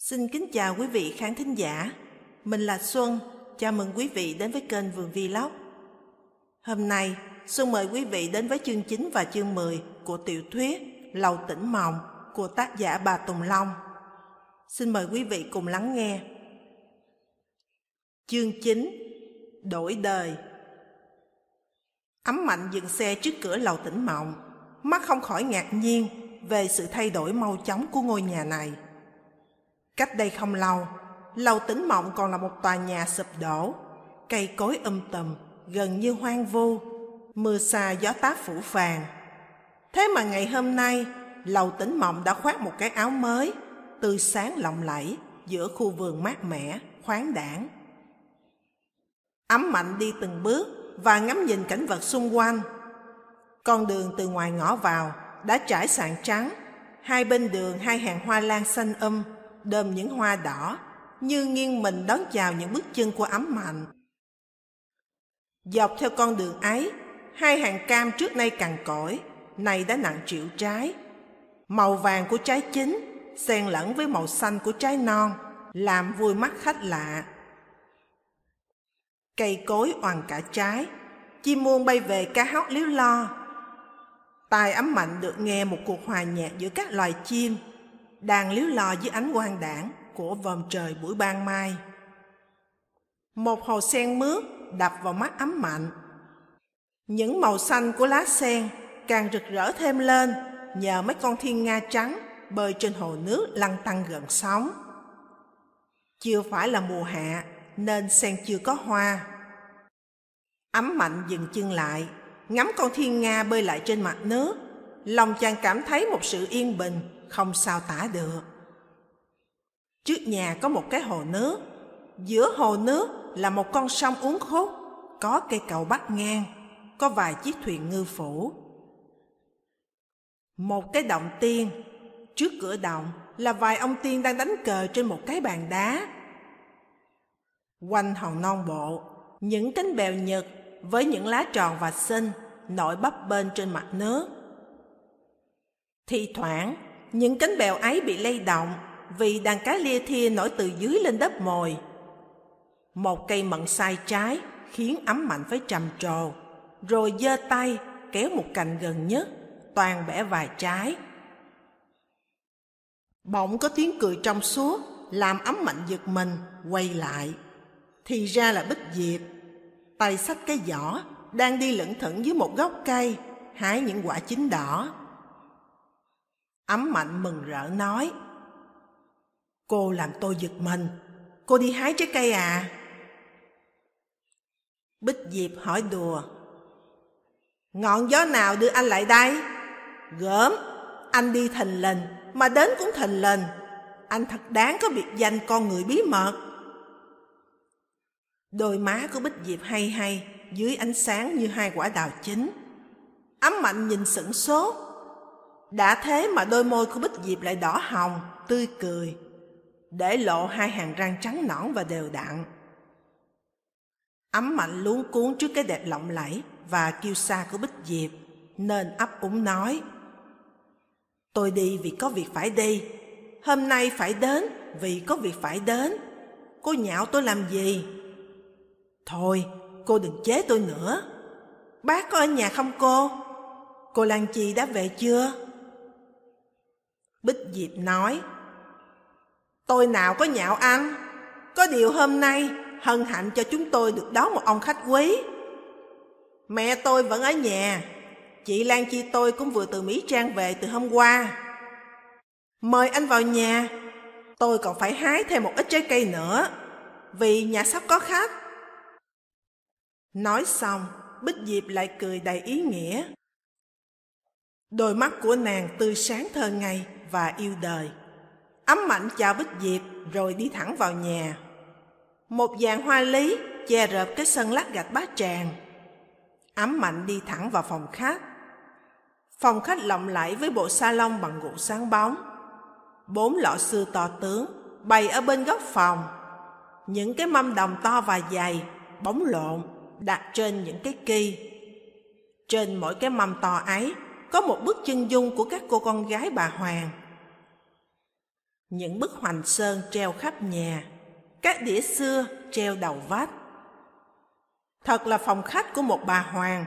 Xin kính chào quý vị khán thính giả. Mình là Xuân, chào mừng quý vị đến với kênh Vườn Vlog. Hôm nay, Xuân mời quý vị đến với chương 9 và chương 10 của tiểu thuyết Lầu Tỉnh Mộng của tác giả bà Tùng Long. Xin mời quý vị cùng lắng nghe. Chương 9 Đổi đời Ấm mạnh dừng xe trước cửa lầu tỉnh mộng, mắt không khỏi ngạc nhiên về sự thay đổi mau chóng của ngôi nhà này. Cách đây không lâu, lầu tỉnh mộng còn là một tòa nhà sụp đổ, cây cối um tùm, gần như hoang vu, mưa xa gió táp phủ phàng. Thế mà ngày hôm nay, lầu tỉnh mộng đã khoác một cái áo mới, tươi sáng lộng lẫy giữa khu vườn mát mẻ, khoáng đảng. Ấm mạnh đi từng bước và ngắm nhìn cảnh vật xung quanh. Con đường từ ngoài ngõ vào đã trải sàn trắng, hai bên đường hai hàng hoa lan xanh um, đơm những hoa đỏ, như nghiêng mình đón chào những bước chân của ấm mạnh. Dọc theo con đường ấy, hai hàng cam trước nay cằn cỗi, nay đã nặng triệu trái. Màu vàng của trái chín xen lẫn với màu xanh của trái non, làm vui mắt khách lạ. Cây cối oằn cả trái, chim muôn bay về ca hót líu lo. Tai ấm mạnh được nghe một cuộc hòa nhạc giữa các loài chim, đang líu lò dưới ánh quang đảng của vòm trời buổi ban mai. Một hồ sen mướt đập vào mắt ấm mạnh. Những màu xanh của lá sen càng rực rỡ thêm lên nhờ mấy con thiên nga trắng bơi trên hồ nước lăn tăng gần sóng. Chưa phải là mùa hạ nên sen chưa có hoa. Ấm mạnh dừng chân lại, ngắm con thiên nga bơi lại trên mặt nước. Lòng chàng cảm thấy một sự yên bình, không sao tả được. Trước nhà có một cái hồ nước, giữa hồ nước là một con sông uốn khúc, có cây cầu bắc ngang, có vài chiếc thuyền ngư phủ. Một cái động tiên, trước cửa động là vài ông tiên đang đánh cờ trên một cái bàn đá. Quanh hòn non bộ, những cánh bèo nhật với những lá tròn và xinh nổi bắp bên trên mặt nước. Thì thoảng, những cánh bèo ấy bị lay động vì đàn cá lia thia nổi từ dưới lên đất mồi. Một cây mận sai trái khiến ấm mạnh phải trầm trồ, rồi giơ tay kéo một cành gần nhất, toàn bẻ vài trái. Bỗng có tiếng cười trong suốt, làm ấm mạnh giật mình, quay lại. Thì ra là Bích Diệp, tay sách cái giỏ, đang đi lững thững dưới một gốc cây, hái những quả chín đỏ. Ấm mạnh mừng rỡ nói, Cô làm tôi giật mình, cô đi hái trái cây à? Bích Diệp hỏi đùa, Ngọn gió nào đưa anh lại đây? Gớm, anh đi thình lình, mà đến cũng thình lình. Anh thật đáng có biệt danh con người bí mật. Đôi má của Bích Diệp hay hay, dưới ánh sáng như hai quả đào chín. Ấm mạnh nhìn sửng sốt. Đã thế mà đôi môi của Bích Diệp lại đỏ hồng, tươi cười, để lộ hai hàng răng trắng nõn và đều đặn. Ấm mạnh luống cuốn trước cái đẹp lộng lẫy và kiêu sa của Bích Diệp, nên ấp úng nói. Tôi đi vì có việc phải đi, hôm nay phải đến vì có việc phải đến. Cô nhạo tôi làm gì? Thôi, cô đừng chế tôi nữa. Bác có ở nhà không cô? Cô Lan Chi đã về chưa? Bích Diệp nói, Tôi nào có nhạo anh, có điều hôm nay hân hạnh cho chúng tôi được đón một ông khách quý. Mẹ tôi vẫn ở nhà, chị Lan Chi tôi cũng vừa từ Mỹ Trang về từ hôm qua. Mời anh vào nhà, tôi còn phải hái thêm một ít trái cây nữa, vì nhà sắp có khách. Nói xong, Bích Diệp lại cười đầy ý nghĩa. Đôi mắt của nàng tươi sáng thơ ngây và yêu đời. Ấm mạnh chào Bích Diệp rồi đi thẳng vào nhà. Một dàn hoa lý che rợp cái sân lát gạch bát tràng. Ấm mạnh đi thẳng vào phòng khách. Phòng khách lộng lẫy với bộ salon bằng gỗ sáng bóng. Bốn lọ xưa to tướng bày ở bên góc phòng. Những cái mâm đồng to và dày, bóng lộn, đặt trên những cái kỳ. Trên mỗi cái mâm to ấy có một bức chân dung của các cô con gái bà Hoàng. Những bức hoành sơn treo khắp nhà, các đĩa xưa treo đầu vách. Thật là phòng khách của một bà hoàng,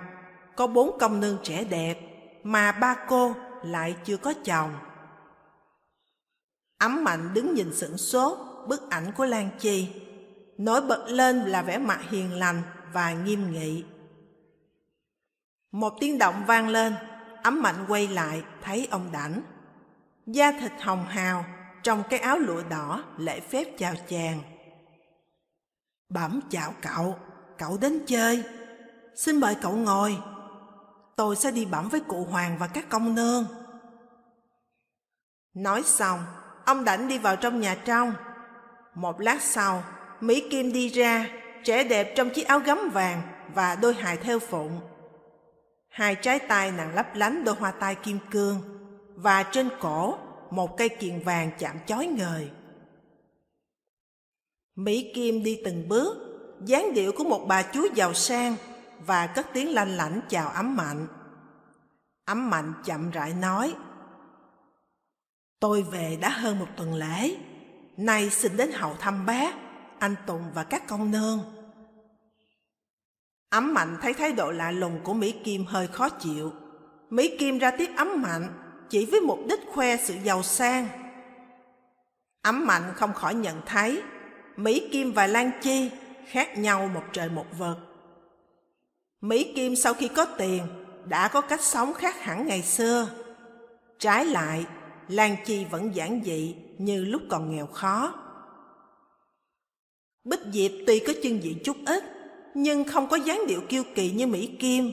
có bốn công nương trẻ đẹp, mà ba cô lại chưa có chồng. Ấm mạnh đứng nhìn sửng sốt bức ảnh của Lan Chi. Nổi bật lên là vẻ mặt hiền lành và nghiêm nghị. Một tiếng động vang lên, ấm mạnh quay lại thấy ông đảnh. Da thịt hồng hào, trong cái áo lụa đỏ lễ phép chào chàng. Bẩm chào cậu, cậu đến chơi. Xin mời cậu ngồi. Tôi sẽ đi bẩm với cụ Hoàng và các công nương. Nói xong, ông đảnh đi vào trong nhà trong. Một lát sau, Mỹ Kim đi ra, trẻ đẹp trong chiếc áo gấm vàng và đôi hài theo phụng. Hai trái tay nàng lấp lánh đôi hoa tai kim cương và trên cổ một cây kiền vàng chạm chói ngời. Mỹ Kim đi từng bước, dáng điệu của một bà chúa giàu sang và cất tiếng lanh lảnh chào ấm mạnh. Ấm mạnh chậm rãi nói, Tôi về đã hơn một tuần lễ, nay xin đến hậu thăm bác, anh Tùng và các công nương. Ấm Mạnh thấy thái độ lạ lùng của Mỹ Kim hơi khó chịu. Mỹ Kim ra tiếp Ấm Mạnh chỉ với mục đích khoe sự giàu sang. Ấm Mạnh không khỏi nhận thấy Mỹ Kim và Lan Chi khác nhau một trời một vực. Mỹ Kim sau khi có tiền đã có cách sống khác hẳn ngày xưa. Trái lại, Lan Chi vẫn giản dị như lúc còn nghèo khó. Bích Diệp tuy có chân diện chút ít, nhưng không có dáng điệu kiêu kỳ như Mỹ Kim.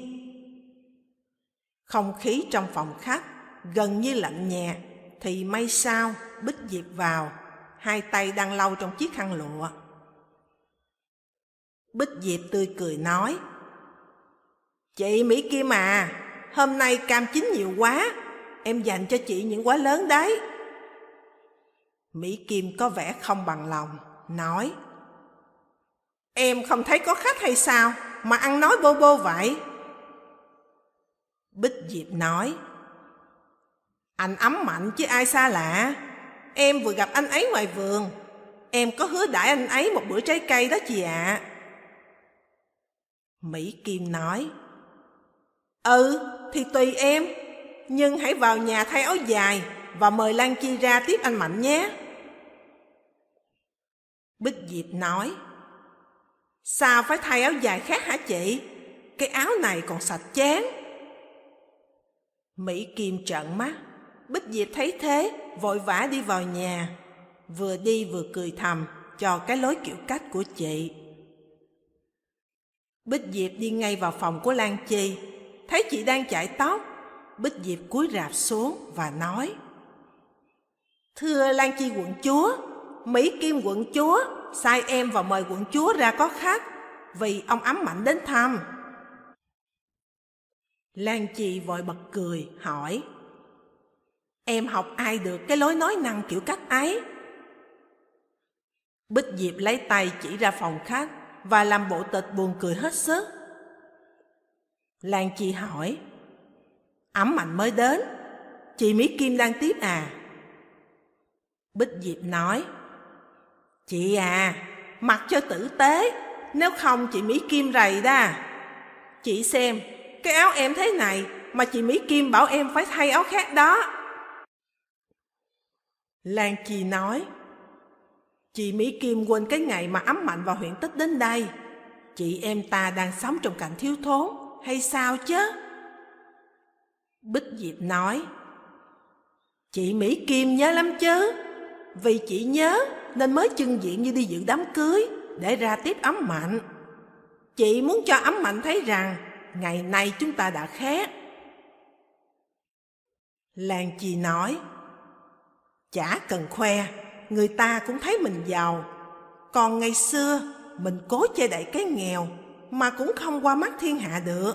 Không khí trong phòng khách gần như lạnh nhẹ, thì may sao Bích Diệp vào, hai tay đang lau trong chiếc khăn lụa. Bích Diệp tươi cười nói, Chị Mỹ Kim à, hôm nay cam chín nhiều quá, em dành cho chị những quả lớn đấy. Mỹ Kim có vẻ không bằng lòng, nói, Em không thấy có khách hay sao mà ăn nói bô bô vậy? Bích Diệp nói, anh ấm mạnh chứ ai xa lạ. Em vừa gặp anh ấy ngoài vườn. Em có hứa đãi anh ấy một bữa trái cây đó chị ạ. À. Mỹ Kim nói, Ừ, thì tùy em. Nhưng hãy vào nhà thay áo dài và mời Lan Chi ra tiếp anh Mạnh nhé. Bích Diệp nói, Sao phải thay áo dài khác hả chị? Cái áo này còn sạch chán. Mỹ Kim trợn mắt, Bích Diệp thấy thế, vội vã đi vào nhà. Vừa đi vừa cười thầm cho cái lối kiểu cách của chị. Bích Diệp đi ngay vào phòng của Lan Chi, thấy chị đang chải tóc. Bích Diệp cúi rạp xuống và nói Thưa Lan Chi quận chúa, Mỹ Kim quận chúa sai em vào mời quận chúa ra có khách vì ông ấm mạnh đến thăm. Lan Chi vội bật cười, hỏi Em học ai được cái lối nói năng kiểu cách ấy? Bích Diệp lấy tay chỉ ra phòng khách và làm bộ tịch buồn cười hết sức. Lan Chi hỏi Ấm mạnh mới đến, chị Mỹ Kim đang tiếp à? Bích Diệp nói Chị à, mặc cho tử tế, nếu không chị Mỹ Kim rầy đó Chị xem, cái áo em thế này mà chị Mỹ Kim bảo em phải thay áo khác đó. Lan Chi nói, chị Mỹ Kim quên cái ngày mà ấm mạnh vào huyện tích đến đây. Chị em ta đang sống trong cảnh thiếu thốn, hay sao chứ? Bích Diệp nói, chị Mỹ Kim nhớ lắm chứ, vì chị nhớ nên mới chân diện như đi dự đám cưới để ra tiếp ấm mạnh. Chị muốn cho ấm mạnh thấy rằng ngày nay chúng ta đã khác. Lan Chi nói, chả cần khoe, người ta cũng thấy mình giàu. Còn ngày xưa, mình cố che đậy cái nghèo mà cũng không qua mắt thiên hạ được.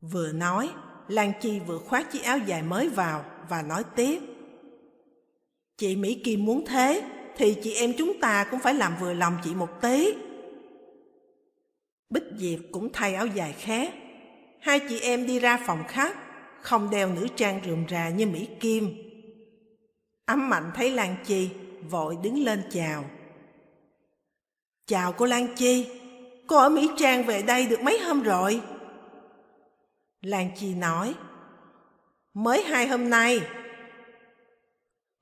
Vừa nói, Lan Chi vừa khoác chiếc áo dài mới vào và nói tiếp. Chị Mỹ Kim muốn thế, thì chị em chúng ta cũng phải làm vừa lòng chị một tí. Bích Diệp cũng thay áo dài khác. Hai chị em đi ra phòng khách, không đeo nữ trang rườm rà như Mỹ Kim. Ấm Mạnh thấy Lan Chi, vội đứng lên chào. Chào cô Lan Chi, cô ở Mỹ Trang về đây được mấy hôm rồi? Lan Chi nói, mới hai hôm nay.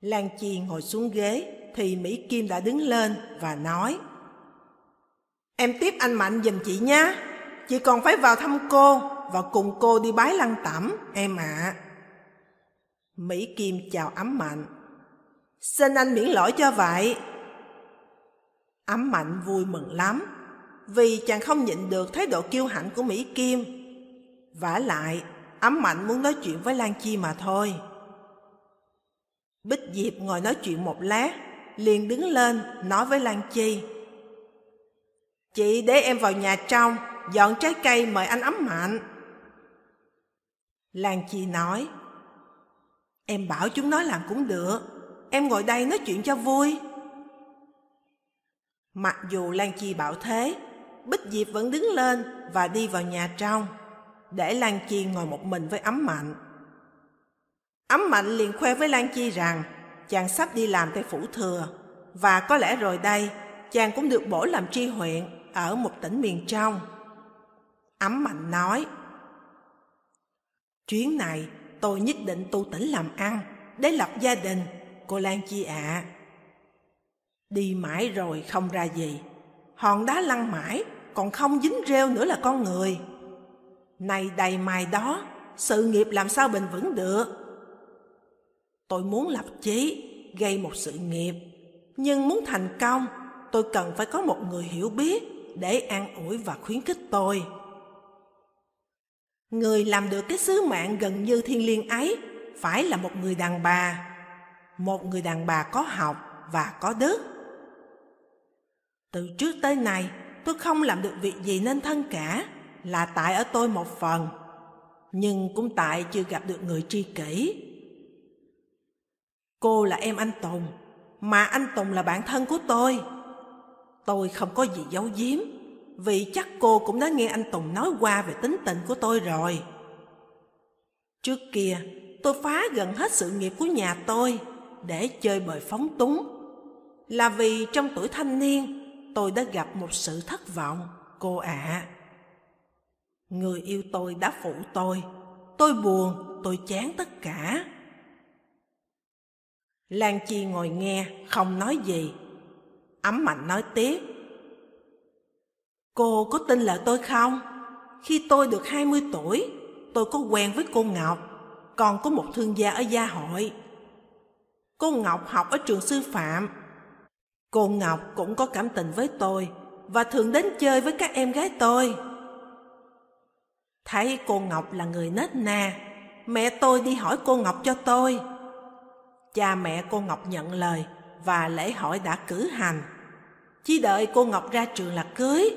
Lan Chi ngồi xuống ghế thì Mỹ Kim đã đứng lên và nói, Em tiếp anh Mạnh giùm chị nhé, chị còn phải vào thăm cô và cùng cô đi bái lăng tẩm, em ạ. À. Mỹ Kim chào ấm Mạnh. Xin anh miễn lỗi cho vậy. Ấm Mạnh vui mừng lắm, vì chàng không nhịn được thái độ kiêu hãnh của Mỹ Kim. vả lại, ấm Mạnh muốn nói chuyện với Lan Chi mà thôi. Bích Diệp ngồi nói chuyện một lát, liền đứng lên nói với Lan Chi. Chị để em vào nhà trong, dọn trái cây mời anh ấm mạnh. Lan Chi nói, Em bảo chúng nói làm cũng được, em ngồi đây nói chuyện cho vui. Mặc dù Lan Chi bảo thế, Bích Diệp vẫn đứng lên và đi vào nhà trong, để Lan Chi ngồi một mình với ấm mạnh. Ấm mạnh liền khoe với Lan Chi rằng chàng sắp đi làm tại phủ thừa, và có lẽ rồi đây chàng cũng được bổ làm tri huyện ở một tỉnh miền trong. Ấm mạnh nói, Chuyến này tôi nhất định tu tỉnh làm ăn để lập gia đình, cô Lan Chi ạ. À. Đi mãi rồi không ra gì, hòn đá lăn mãi còn không dính rêu nữa là con người. Này đầy mài đó, sự nghiệp làm sao bền vững được? Tôi muốn lập chí, gây một sự nghiệp, nhưng muốn thành công, tôi cần phải có một người hiểu biết để an ủi và khuyến khích tôi. Người làm được cái sứ mạng gần như thiên liêng ấy phải là một người đàn bà, một người đàn bà có học và có đức. Từ trước tới nay, tôi không làm được việc gì nên thân cả, là tại ở tôi một phần, nhưng cũng tại chưa gặp được người tri kỷ. Cô là em anh Tùng, mà anh Tùng là bạn thân của tôi. Tôi không có gì giấu giếm, vì chắc cô cũng đã nghe anh Tùng nói qua về tính tình của tôi rồi. Trước kia, tôi phá gần hết sự nghiệp của nhà tôi để chơi bời phóng túng. Là vì trong tuổi thanh niên, tôi đã gặp một sự thất vọng, cô ạ. À. Người yêu tôi đã phụ tôi, tôi buồn, tôi chán tất cả. Lan Chi ngồi nghe, không nói gì. Ấm Mạnh nói tiếp. Cô có tin lời tôi không? Khi tôi được 20 tuổi, tôi có quen với cô Ngọc, còn có một thương gia ở gia hội. Cô Ngọc học ở trường sư phạm. Cô Ngọc cũng có cảm tình với tôi và thường đến chơi với các em gái tôi. Thấy cô Ngọc là người nết na, mẹ tôi đi hỏi cô Ngọc cho tôi. Cha mẹ cô Ngọc nhận lời và lễ hỏi đã cử hành. Chỉ đợi cô Ngọc ra trường là cưới.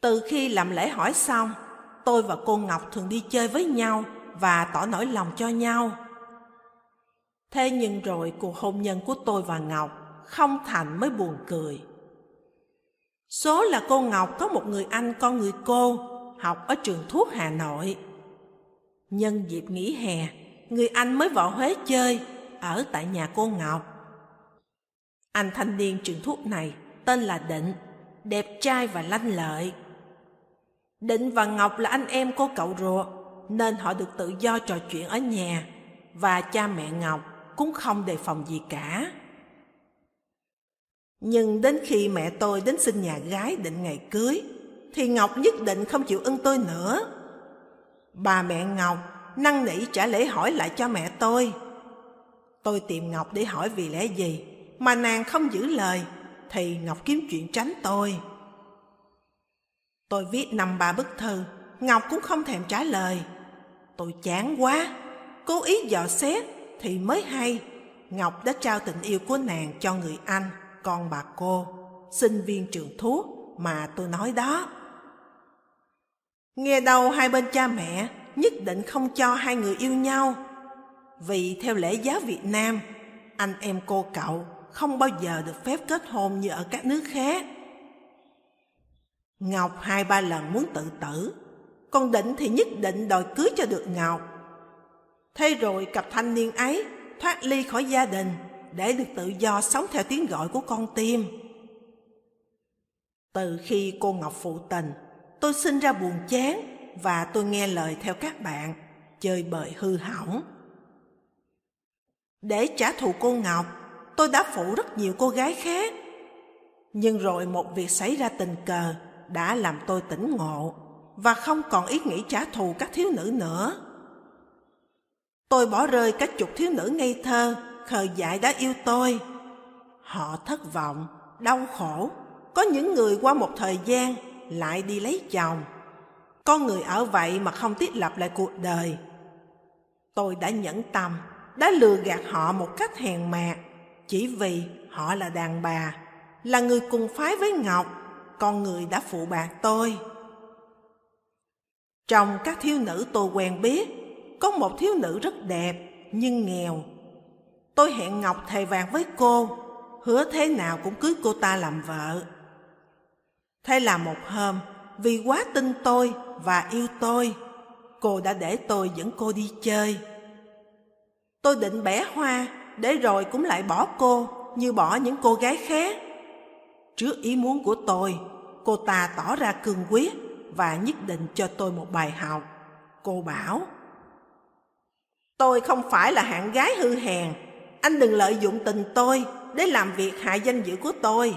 Từ khi làm lễ hỏi xong, tôi và cô Ngọc thường đi chơi với nhau và tỏ nỗi lòng cho nhau. Thế nhưng rồi cuộc hôn nhân của tôi và Ngọc không thành mới buồn cười. Số là cô Ngọc có một người anh con người cô học ở trường thuốc Hà Nội. Nhân dịp nghỉ hè, người anh mới vào Huế chơi ở tại nhà cô Ngọc. Anh thanh niên trường thuốc này tên là Định, đẹp trai và lanh lợi. Định và Ngọc là anh em cô cậu ruột, nên họ được tự do trò chuyện ở nhà, và cha mẹ Ngọc cũng không đề phòng gì cả. Nhưng đến khi mẹ tôi đến xin nhà gái định ngày cưới, thì Ngọc nhất định không chịu ưng tôi nữa. Bà mẹ Ngọc năn nỉ trả lễ hỏi lại cho mẹ tôi. Tôi tìm Ngọc để hỏi vì lẽ gì, mà nàng không giữ lời, thì Ngọc kiếm chuyện tránh tôi. Tôi viết năm ba bức thư, Ngọc cũng không thèm trả lời. Tôi chán quá, cố ý dò xét thì mới hay. Ngọc đã trao tình yêu của nàng cho người anh, con bà cô, sinh viên trường thuốc mà tôi nói đó. Nghe đâu hai bên cha mẹ nhất định không cho hai người yêu nhau. Vì theo lễ giáo Việt Nam, anh em cô cậu không bao giờ được phép kết hôn như ở các nước khác. Ngọc hai ba lần muốn tự tử, còn Định thì nhất định đòi cưới cho được Ngọc. Thế rồi cặp thanh niên ấy thoát ly khỏi gia đình để được tự do sống theo tiếng gọi của con tim. Từ khi cô Ngọc phụ tình, tôi sinh ra buồn chán và tôi nghe lời theo các bạn, chơi bời hư hỏng. Để trả thù cô Ngọc, tôi đã phụ rất nhiều cô gái khác. Nhưng rồi một việc xảy ra tình cờ đã làm tôi tỉnh ngộ và không còn ý nghĩ trả thù các thiếu nữ nữa. Tôi bỏ rơi các chục thiếu nữ ngây thơ, khờ dại đã yêu tôi. Họ thất vọng, đau khổ. Có những người qua một thời gian lại đi lấy chồng. Có người ở vậy mà không thiết lập lại cuộc đời. Tôi đã nhẫn tâm, đã lừa gạt họ một cách hèn mạt, chỉ vì họ là đàn bà, là người cùng phái với Ngọc, con người đã phụ bạc tôi. Trong các thiếu nữ tôi quen biết, có một thiếu nữ rất đẹp nhưng nghèo. Tôi hẹn Ngọc thề vàng với cô, hứa thế nào cũng cưới cô ta làm vợ. Thế là một hôm, vì quá tin tôi và yêu tôi, cô đã để tôi dẫn cô đi chơi. Tôi định bẻ hoa, để rồi cũng lại bỏ cô như bỏ những cô gái khác. Trước ý muốn của tôi, cô ta tỏ ra cương quyết và nhất định cho tôi một bài học. Cô bảo, Tôi không phải là hạng gái hư hèn, anh đừng lợi dụng tình tôi để làm việc hại danh dự của tôi.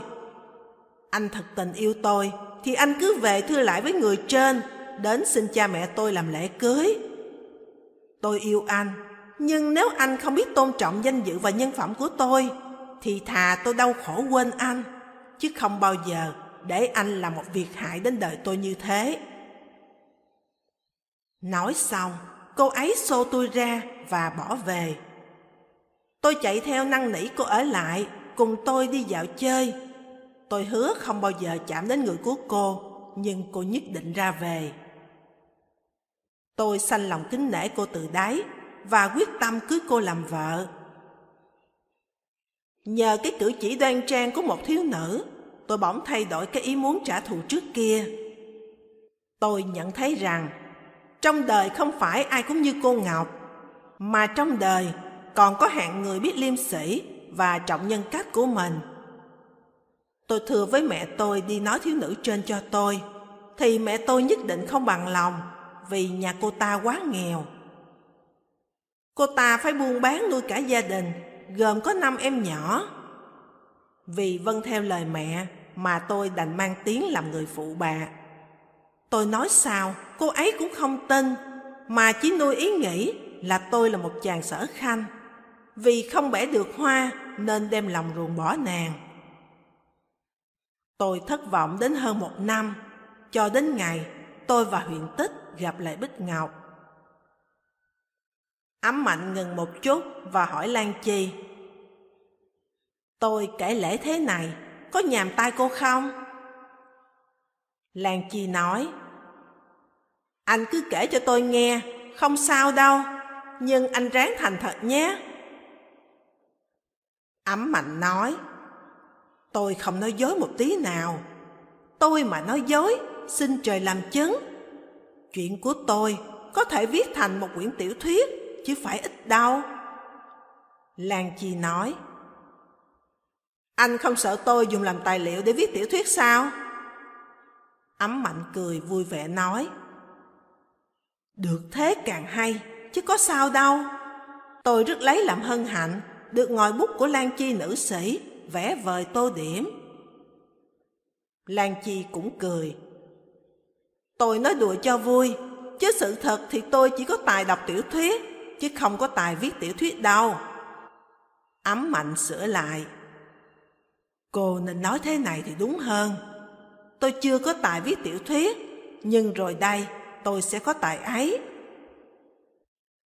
Anh thật tình yêu tôi, thì anh cứ về thưa lại với người trên, đến xin cha mẹ tôi làm lễ cưới. Tôi yêu anh, nhưng nếu anh không biết tôn trọng danh dự và nhân phẩm của tôi, thì thà tôi đau khổ quên anh, chứ không bao giờ để anh làm một việc hại đến đời tôi như thế. Nói xong, cô ấy xô tôi ra và bỏ về. Tôi chạy theo năn nỉ cô ở lại, cùng tôi đi dạo chơi. Tôi hứa không bao giờ chạm đến người của cô, nhưng cô nhất định ra về. Tôi sanh lòng kính nể cô từ đáy và quyết tâm cưới cô làm vợ. Nhờ cái cử chỉ đoan trang của một thiếu nữ, tôi bỗng thay đổi cái ý muốn trả thù trước kia. Tôi nhận thấy rằng trong đời không phải ai cũng như cô Ngọc, mà trong đời còn có hạng người biết liêm sĩ và trọng nhân cách của mình. Tôi thừa với mẹ tôi đi nói thiếu nữ trên cho tôi, thì mẹ tôi nhất định không bằng lòng vì nhà cô ta quá nghèo. Cô ta phải buôn bán nuôi cả gia đình, gồm có năm em nhỏ. Vì vâng theo lời mẹ mà tôi đành mang tiếng làm người phụ bà. Tôi nói sao, cô ấy cũng không tin, mà chỉ nuôi ý nghĩ là tôi là một chàng sở khanh. Vì không bẻ được hoa nên đem lòng ruồng bỏ nàng. Tôi thất vọng đến hơn một năm, cho đến ngày tôi và huyện tích gặp lại Bích Ngọc. Ấm mạnh ngừng một chút và hỏi Lan Chi. Tôi kể lễ thế này, có nhàm tay cô không? Lan Chi nói, anh cứ kể cho tôi nghe, không sao đâu, nhưng anh ráng thành thật nhé. Ấm mạnh nói, tôi không nói dối một tí nào. Tôi mà nói dối, xin trời làm chứng. Chuyện của tôi có thể viết thành một quyển tiểu thuyết, chứ phải ít đâu. Lan Chi nói, Anh không sợ tôi dùng làm tài liệu để viết tiểu thuyết sao? Ấm mạnh cười vui vẻ nói, được thế càng hay, chứ có sao đâu. Tôi rất lấy làm hân hạnh được ngòi bút của Lan Chi nữ sĩ vẽ vời tô điểm. Lan Chi cũng cười. Tôi nói đùa cho vui, chứ sự thật thì tôi chỉ có tài đọc tiểu thuyết, chứ không có tài viết tiểu thuyết đâu. Ấm mạnh sửa lại. Cô nên nói thế này thì đúng hơn. Tôi chưa có tài viết tiểu thuyết, nhưng rồi đây tôi sẽ có tài ấy.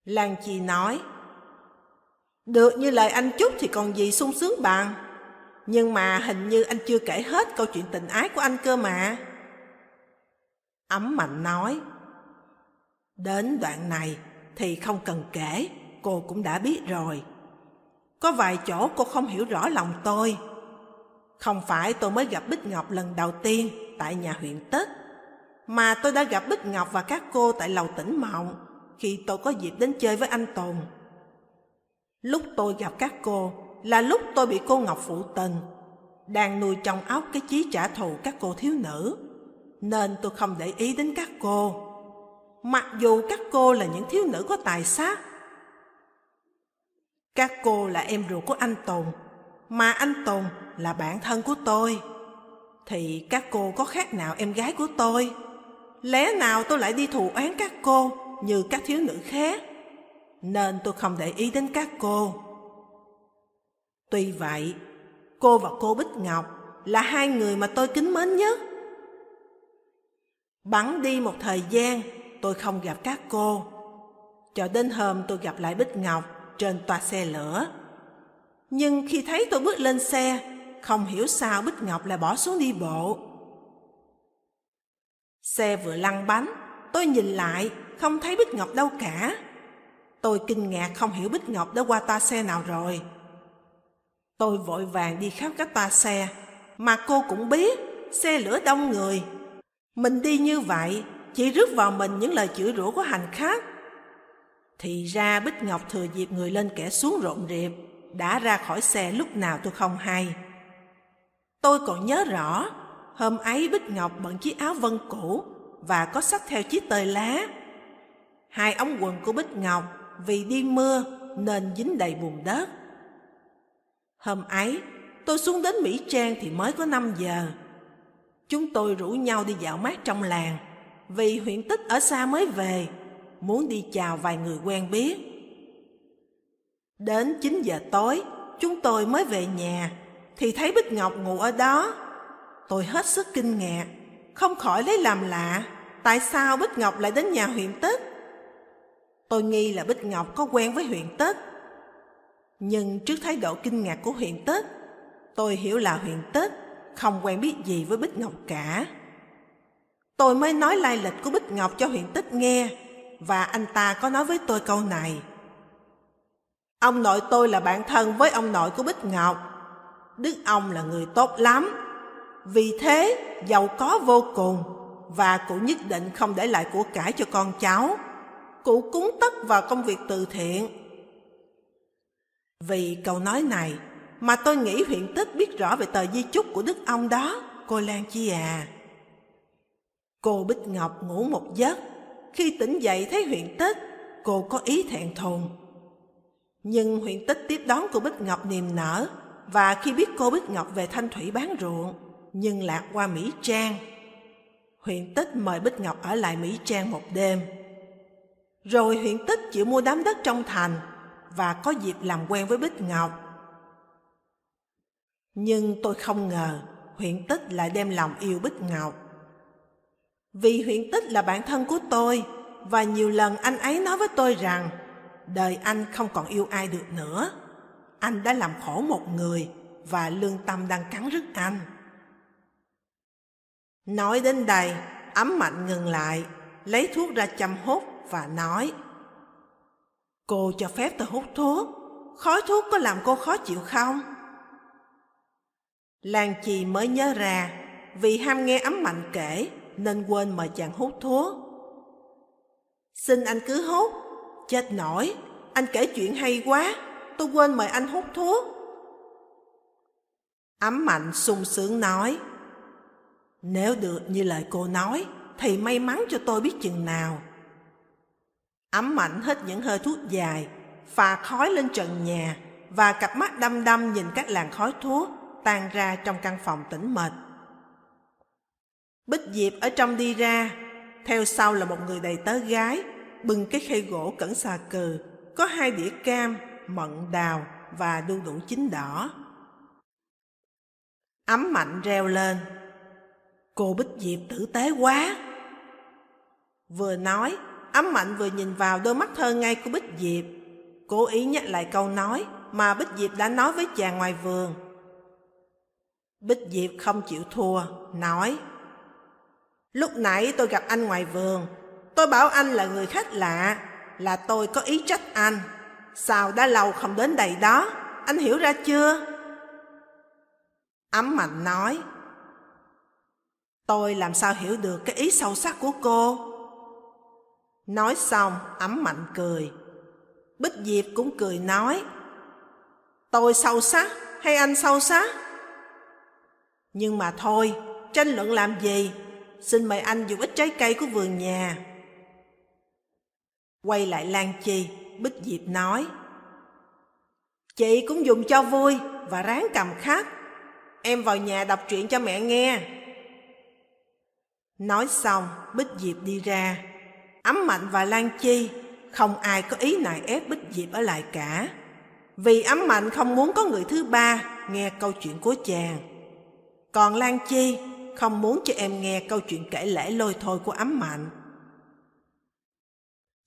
Lan Chi nói, Được như lời anh chúc thì còn gì sung sướng bằng. Nhưng mà hình như anh chưa kể hết câu chuyện tình ái của anh cơ mà. Ấm Mạnh nói, Đến đoạn này thì không cần kể, cô cũng đã biết rồi. Có vài chỗ cô không hiểu rõ lòng tôi. Không phải tôi mới gặp Bích Ngọc lần đầu tiên tại nhà huyện tết mà tôi đã gặp Bích Ngọc và các cô tại lầu tỉnh Mộng khi tôi có dịp đến chơi với anh Tồn, Lúc tôi gặp các cô là lúc tôi bị cô Ngọc phụ tình, đang nuôi trong óc cái chí trả thù các cô thiếu nữ, nên tôi không để ý đến các cô. Mặc dù các cô là những thiếu nữ có tài sắc. Các cô là em ruột của anh Tồn, mà anh Tồn là bạn thân của tôi. Thì các cô có khác nào em gái của tôi? Lẽ nào tôi lại đi thù oán các cô như các thiếu nữ khác? Nên tôi không để ý đến các cô. Tuy vậy, cô và cô Bích Ngọc là hai người mà tôi kính mến nhất. Bắn đi một thời gian, tôi không gặp các cô. Cho đến hôm tôi gặp lại Bích Ngọc trên toa xe lửa. Nhưng khi thấy tôi bước lên xe, không hiểu sao Bích Ngọc lại bỏ xuống đi bộ. Xe vừa lăn bánh, tôi nhìn lại, không thấy Bích Ngọc đâu cả. Tôi kinh ngạc không hiểu Bích Ngọc đã qua toa xe nào rồi. Tôi vội vàng đi khắp các toa xe, mà cô cũng biết, xe lửa đông người. Mình đi như vậy, chỉ rước vào mình những lời chửi rủa của hành khách. Thì ra Bích Ngọc thừa dịp người lên kẻ xuống rộn rịp, đã ra khỏi xe lúc nào tôi không hay. Tôi còn nhớ rõ, hôm ấy Bích Ngọc bận chiếc áo vân cũ và có sách theo chiếc tơi lá. Hai ống quần của Bích Ngọc vì đi mưa nên dính đầy bùn đất. Hôm ấy, tôi xuống đến Mỹ Trang thì mới có 5 giờ. Chúng tôi rủ nhau đi dạo mát trong làng, vì huyện tích ở xa mới về, muốn đi chào vài người quen biết. Đến 9 giờ tối, chúng tôi mới về nhà, thì thấy Bích Ngọc ngủ ở đó. Tôi hết sức kinh ngạc, không khỏi lấy làm lạ, tại sao Bích Ngọc lại đến nhà huyện tích? Tôi nghi là Bích Ngọc có quen với huyện tết Nhưng trước thái độ kinh ngạc của huyện tết tôi hiểu là huyện tết không quen biết gì với Bích Ngọc cả. Tôi mới nói lai lịch của Bích Ngọc cho huyện tích nghe, và anh ta có nói với tôi câu này. Ông nội tôi là bạn thân với ông nội của Bích Ngọc. Đức ông là người tốt lắm. Vì thế, giàu có vô cùng, và cũng nhất định không để lại của cải cho con cháu. Cụ cúng tất vào công việc từ thiện. Vì câu nói này, mà tôi nghĩ huyện tích biết rõ về tờ di chúc của đức ông đó, cô Lan Chi à. Cô Bích Ngọc ngủ một giấc, khi tỉnh dậy thấy huyện tích, cô có ý thẹn thùng. Nhưng huyện tích tiếp đón cô Bích Ngọc niềm nở, và khi biết cô Bích Ngọc về Thanh Thủy bán ruộng, nhưng lạc qua Mỹ Trang. Huyện tích mời Bích Ngọc ở lại Mỹ Trang một đêm. Rồi huyện tích chịu mua đám đất trong thành và có dịp làm quen với Bích Ngọc. Nhưng tôi không ngờ huyện tích lại đem lòng yêu Bích Ngọc. Vì huyện tích là bạn thân của tôi và nhiều lần anh ấy nói với tôi rằng đời anh không còn yêu ai được nữa. Anh đã làm khổ một người và lương tâm đang cắn rứt anh. Nói đến đây, ấm mạnh ngừng lại, lấy thuốc ra chăm hút và nói Cô cho phép tôi hút thuốc, khói thuốc có làm cô khó chịu không? Lan Chi mới nhớ ra, vì ham nghe ấm mạnh kể nên quên mời chàng hút thuốc. Xin anh cứ hút, chết nổi, anh kể chuyện hay quá, tôi quên mời anh hút thuốc. Ấm mạnh sung sướng nói, nếu được như lời cô nói, thì may mắn cho tôi biết chừng nào. Ấm mạnh hết những hơi thuốc dài, phà khói lên trần nhà và cặp mắt đăm đăm nhìn các làn khói thuốc tan ra trong căn phòng tĩnh mịch. Bích Diệp ở trong đi ra, theo sau là một người đầy tớ gái, bưng cái khay gỗ cẩn xà cừ, có hai đĩa cam, mận đào và đu đủ chín đỏ. Ấm mạnh reo lên. Cô Bích Diệp tử tế quá. Vừa nói, ấm mạnh vừa nhìn vào đôi mắt thơ ngay của Bích Diệp. Cố ý nhắc lại câu nói mà Bích Diệp đã nói với chàng ngoài vườn. Bích Diệp không chịu thua, nói Lúc nãy tôi gặp anh ngoài vườn, tôi bảo anh là người khách lạ, là tôi có ý trách anh. Sao đã lâu không đến đây đó, anh hiểu ra chưa? Ấm Mạnh nói Tôi làm sao hiểu được cái ý sâu sắc của cô? Nói xong, Ấm Mạnh cười. Bích Diệp cũng cười nói Tôi sâu sắc hay anh sâu sắc? Nhưng mà thôi, tranh luận làm gì? Xin mời anh dùng ít trái cây của vườn nhà. Quay lại Lan Chi, Bích Diệp nói. Chị cũng dùng cho vui và ráng cầm khắc. Em vào nhà đọc truyện cho mẹ nghe. Nói xong, Bích Diệp đi ra. Ấm Mạnh và Lan Chi, không ai có ý nài ép Bích Diệp ở lại cả. Vì Ấm Mạnh không muốn có người thứ ba nghe câu chuyện của chàng. Còn Lan Chi không muốn cho em nghe câu chuyện kể lễ lôi thôi của Ấm Mạnh.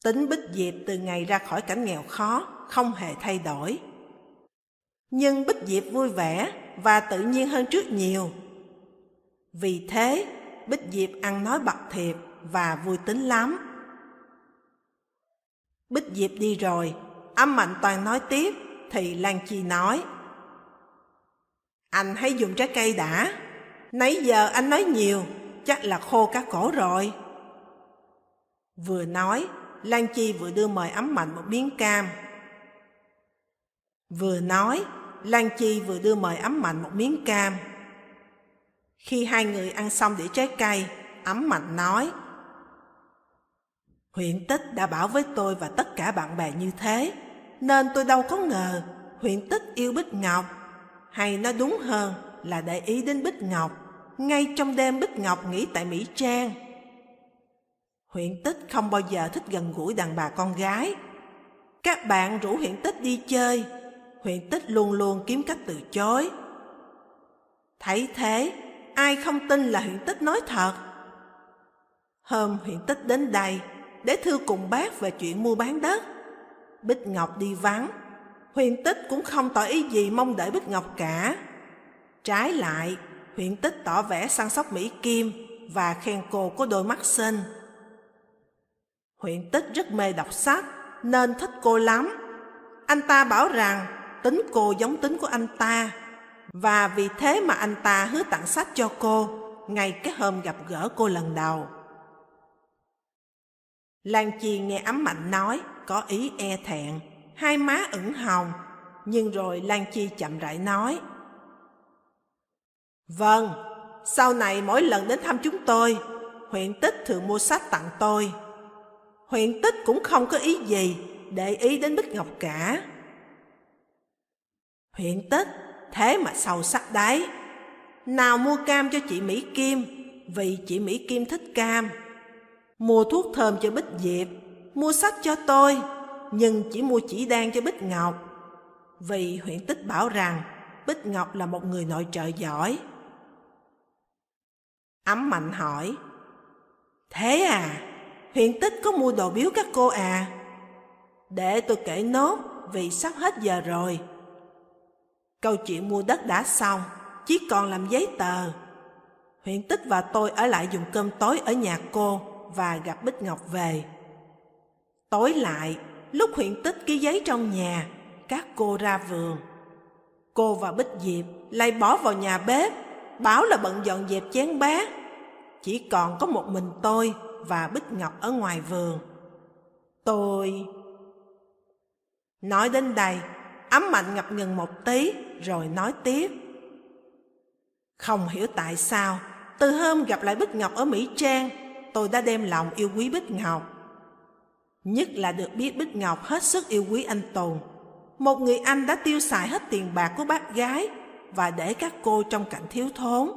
Tính Bích Diệp từ ngày ra khỏi cảnh nghèo khó không hề thay đổi. Nhưng Bích Diệp vui vẻ và tự nhiên hơn trước nhiều. Vì thế, Bích Diệp ăn nói bậc thiệp và vui tính lắm. Bích Diệp đi rồi, âm mạnh toàn nói tiếp, thì Lan Chi nói. Anh hãy dùng trái cây đã, nãy giờ anh nói nhiều, chắc là khô cả cổ rồi. Vừa nói, Lan Chi vừa đưa mời ấm mạnh một miếng cam. Vừa nói, Lan Chi vừa đưa mời ấm mạnh một miếng cam. Khi hai người ăn xong đĩa trái cây, ấm mạnh nói Huyện tích đã bảo với tôi và tất cả bạn bè như thế, nên tôi đâu có ngờ huyện tích yêu Bích Ngọc. Hay nói đúng hơn là để ý đến Bích Ngọc, ngay trong đêm Bích Ngọc nghỉ tại Mỹ Trang. Huyện tích không bao giờ thích gần gũi đàn bà con gái. Các bạn rủ huyện tích đi chơi, huyện tích luôn luôn kiếm cách từ chối. Thấy thế, ai không tin là huyện tích nói thật. Hôm huyện tích đến đây để thư cùng bác về chuyện mua bán đất. Bích Ngọc đi vắng, huyền tích cũng không tỏ ý gì mong đợi Bích Ngọc cả. Trái lại, huyền tích tỏ vẻ săn sóc Mỹ Kim và khen cô có đôi mắt xinh. Huyện tích rất mê đọc sách nên thích cô lắm. Anh ta bảo rằng tính cô giống tính của anh ta và vì thế mà anh ta hứa tặng sách cho cô ngay cái hôm gặp gỡ cô lần đầu. Lan Chi nghe ấm mạnh nói, có ý e thẹn, hai má ửng hồng, nhưng rồi Lan Chi chậm rãi nói. Vâng, sau này mỗi lần đến thăm chúng tôi, huyện tích thường mua sách tặng tôi. Huyện tích cũng không có ý gì để ý đến Bích Ngọc cả. Huyện tích, thế mà sâu sắc đấy. Nào mua cam cho chị Mỹ Kim, vì chị Mỹ Kim thích cam mua thuốc thơm cho Bích Diệp, mua sách cho tôi, nhưng chỉ mua chỉ đan cho Bích Ngọc. Vì huyện tích bảo rằng Bích Ngọc là một người nội trợ giỏi. Ấm mạnh hỏi, Thế à, huyện tích có mua đồ biếu các cô à? Để tôi kể nốt vì sắp hết giờ rồi. Câu chuyện mua đất đã xong, chỉ còn làm giấy tờ. Huyện tích và tôi ở lại dùng cơm tối ở nhà cô và gặp Bích Ngọc về. Tối lại, lúc huyện tích ký giấy trong nhà, các cô ra vườn. Cô và Bích Diệp lại bỏ vào nhà bếp, bảo là bận dọn dẹp chén bát. Chỉ còn có một mình tôi và Bích Ngọc ở ngoài vườn. Tôi... Nói đến đây, ấm mạnh ngập ngừng một tí rồi nói tiếp. Không hiểu tại sao, từ hôm gặp lại Bích Ngọc ở Mỹ Trang, tôi đã đem lòng yêu quý Bích Ngọc. Nhất là được biết Bích Ngọc hết sức yêu quý anh Tùng. Một người anh đã tiêu xài hết tiền bạc của bác gái và để các cô trong cảnh thiếu thốn.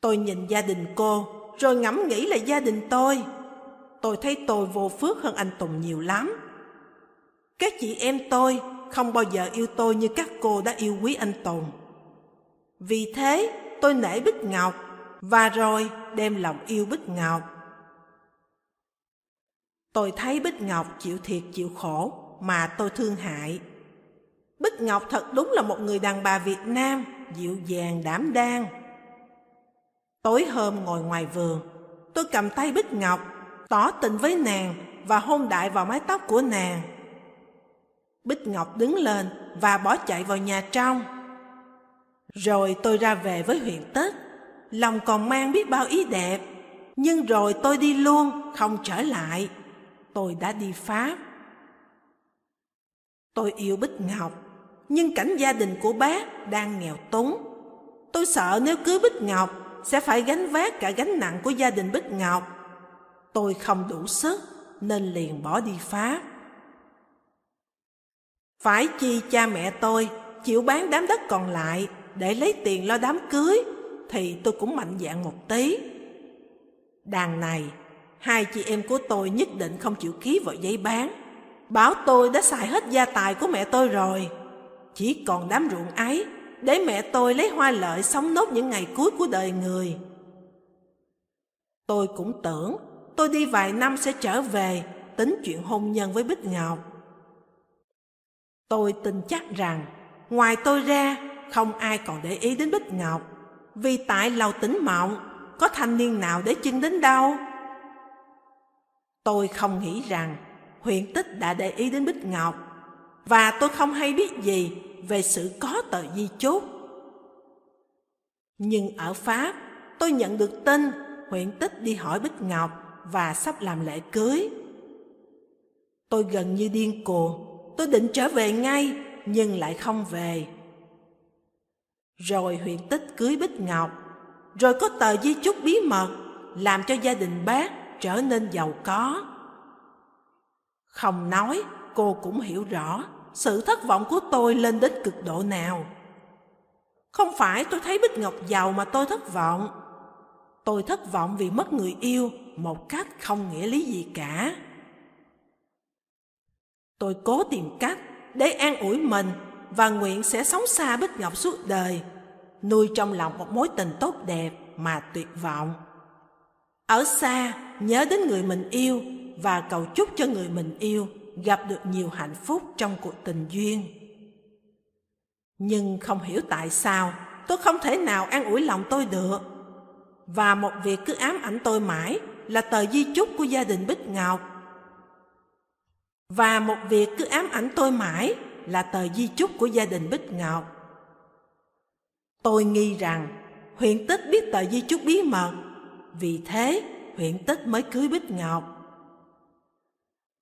Tôi nhìn gia đình cô, rồi ngẫm nghĩ là gia đình tôi. Tôi thấy tôi vô phước hơn anh Tùng nhiều lắm. Các chị em tôi không bao giờ yêu tôi như các cô đã yêu quý anh Tùng. Vì thế, tôi nể Bích Ngọc và rồi đem lòng yêu Bích Ngọc. Tôi thấy Bích Ngọc chịu thiệt chịu khổ mà tôi thương hại. Bích Ngọc thật đúng là một người đàn bà Việt Nam dịu dàng đảm đang. Tối hôm ngồi ngoài vườn, tôi cầm tay Bích Ngọc, tỏ tình với nàng và hôn đại vào mái tóc của nàng. Bích Ngọc đứng lên và bỏ chạy vào nhà trong. Rồi tôi ra về với huyện Tết lòng còn mang biết bao ý đẹp. Nhưng rồi tôi đi luôn, không trở lại. Tôi đã đi Pháp. Tôi yêu Bích Ngọc, nhưng cảnh gia đình của bác đang nghèo túng. Tôi sợ nếu cưới Bích Ngọc sẽ phải gánh vác cả gánh nặng của gia đình Bích Ngọc. Tôi không đủ sức nên liền bỏ đi Pháp. Phải chi cha mẹ tôi chịu bán đám đất còn lại để lấy tiền lo đám cưới thì tôi cũng mạnh dạn một tí. Đàn này, hai chị em của tôi nhất định không chịu ký vào giấy bán. Bảo tôi đã xài hết gia tài của mẹ tôi rồi. Chỉ còn đám ruộng ấy để mẹ tôi lấy hoa lợi sống nốt những ngày cuối của đời người. Tôi cũng tưởng tôi đi vài năm sẽ trở về tính chuyện hôn nhân với Bích Ngọc. Tôi tin chắc rằng ngoài tôi ra không ai còn để ý đến Bích Ngọc vì tại lầu tính mộng có thanh niên nào để chân đến đâu. Tôi không nghĩ rằng huyện tích đã để ý đến Bích Ngọc và tôi không hay biết gì về sự có tờ di chốt. Nhưng ở Pháp, tôi nhận được tin huyện tích đi hỏi Bích Ngọc và sắp làm lễ cưới. Tôi gần như điên cuồng, tôi định trở về ngay nhưng lại không về. Rồi huyện tích cưới Bích Ngọc, rồi có tờ di chúc bí mật làm cho gia đình bác trở nên giàu có. Không nói, cô cũng hiểu rõ sự thất vọng của tôi lên đến cực độ nào. Không phải tôi thấy Bích Ngọc giàu mà tôi thất vọng. Tôi thất vọng vì mất người yêu một cách không nghĩa lý gì cả. Tôi cố tìm cách để an ủi mình và nguyện sẽ sống xa Bích Ngọc suốt đời, nuôi trong lòng một mối tình tốt đẹp mà tuyệt vọng. Ở xa, nhớ đến người mình yêu và cầu chúc cho người mình yêu gặp được nhiều hạnh phúc trong cuộc tình duyên. Nhưng không hiểu tại sao tôi không thể nào an ủi lòng tôi được. Và một việc cứ ám ảnh tôi mãi là tờ di chúc của gia đình Bích Ngọc. Và một việc cứ ám ảnh tôi mãi là tờ di chúc của gia đình Bích Ngọc. Tôi nghi rằng huyện tích biết tờ di chúc bí mật, vì thế huyện tích mới cưới Bích Ngọc.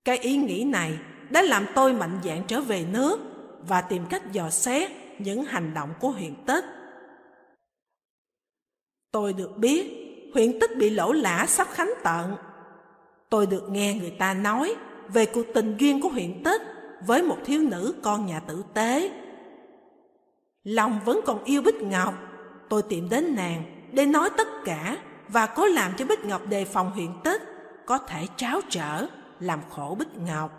Cái ý nghĩ này đã làm tôi mạnh dạn trở về nước và tìm cách dò xét những hành động của huyện tích. Tôi được biết huyện tích bị lỗ lã sắp khánh tận. Tôi được nghe người ta nói về cuộc tình duyên của huyện tích với một thiếu nữ con nhà tử tế. Lòng vẫn còn yêu Bích Ngọc, tôi tìm đến nàng để nói tất cả và cố làm cho Bích Ngọc đề phòng huyện tích có thể tráo trở, làm khổ Bích Ngọc.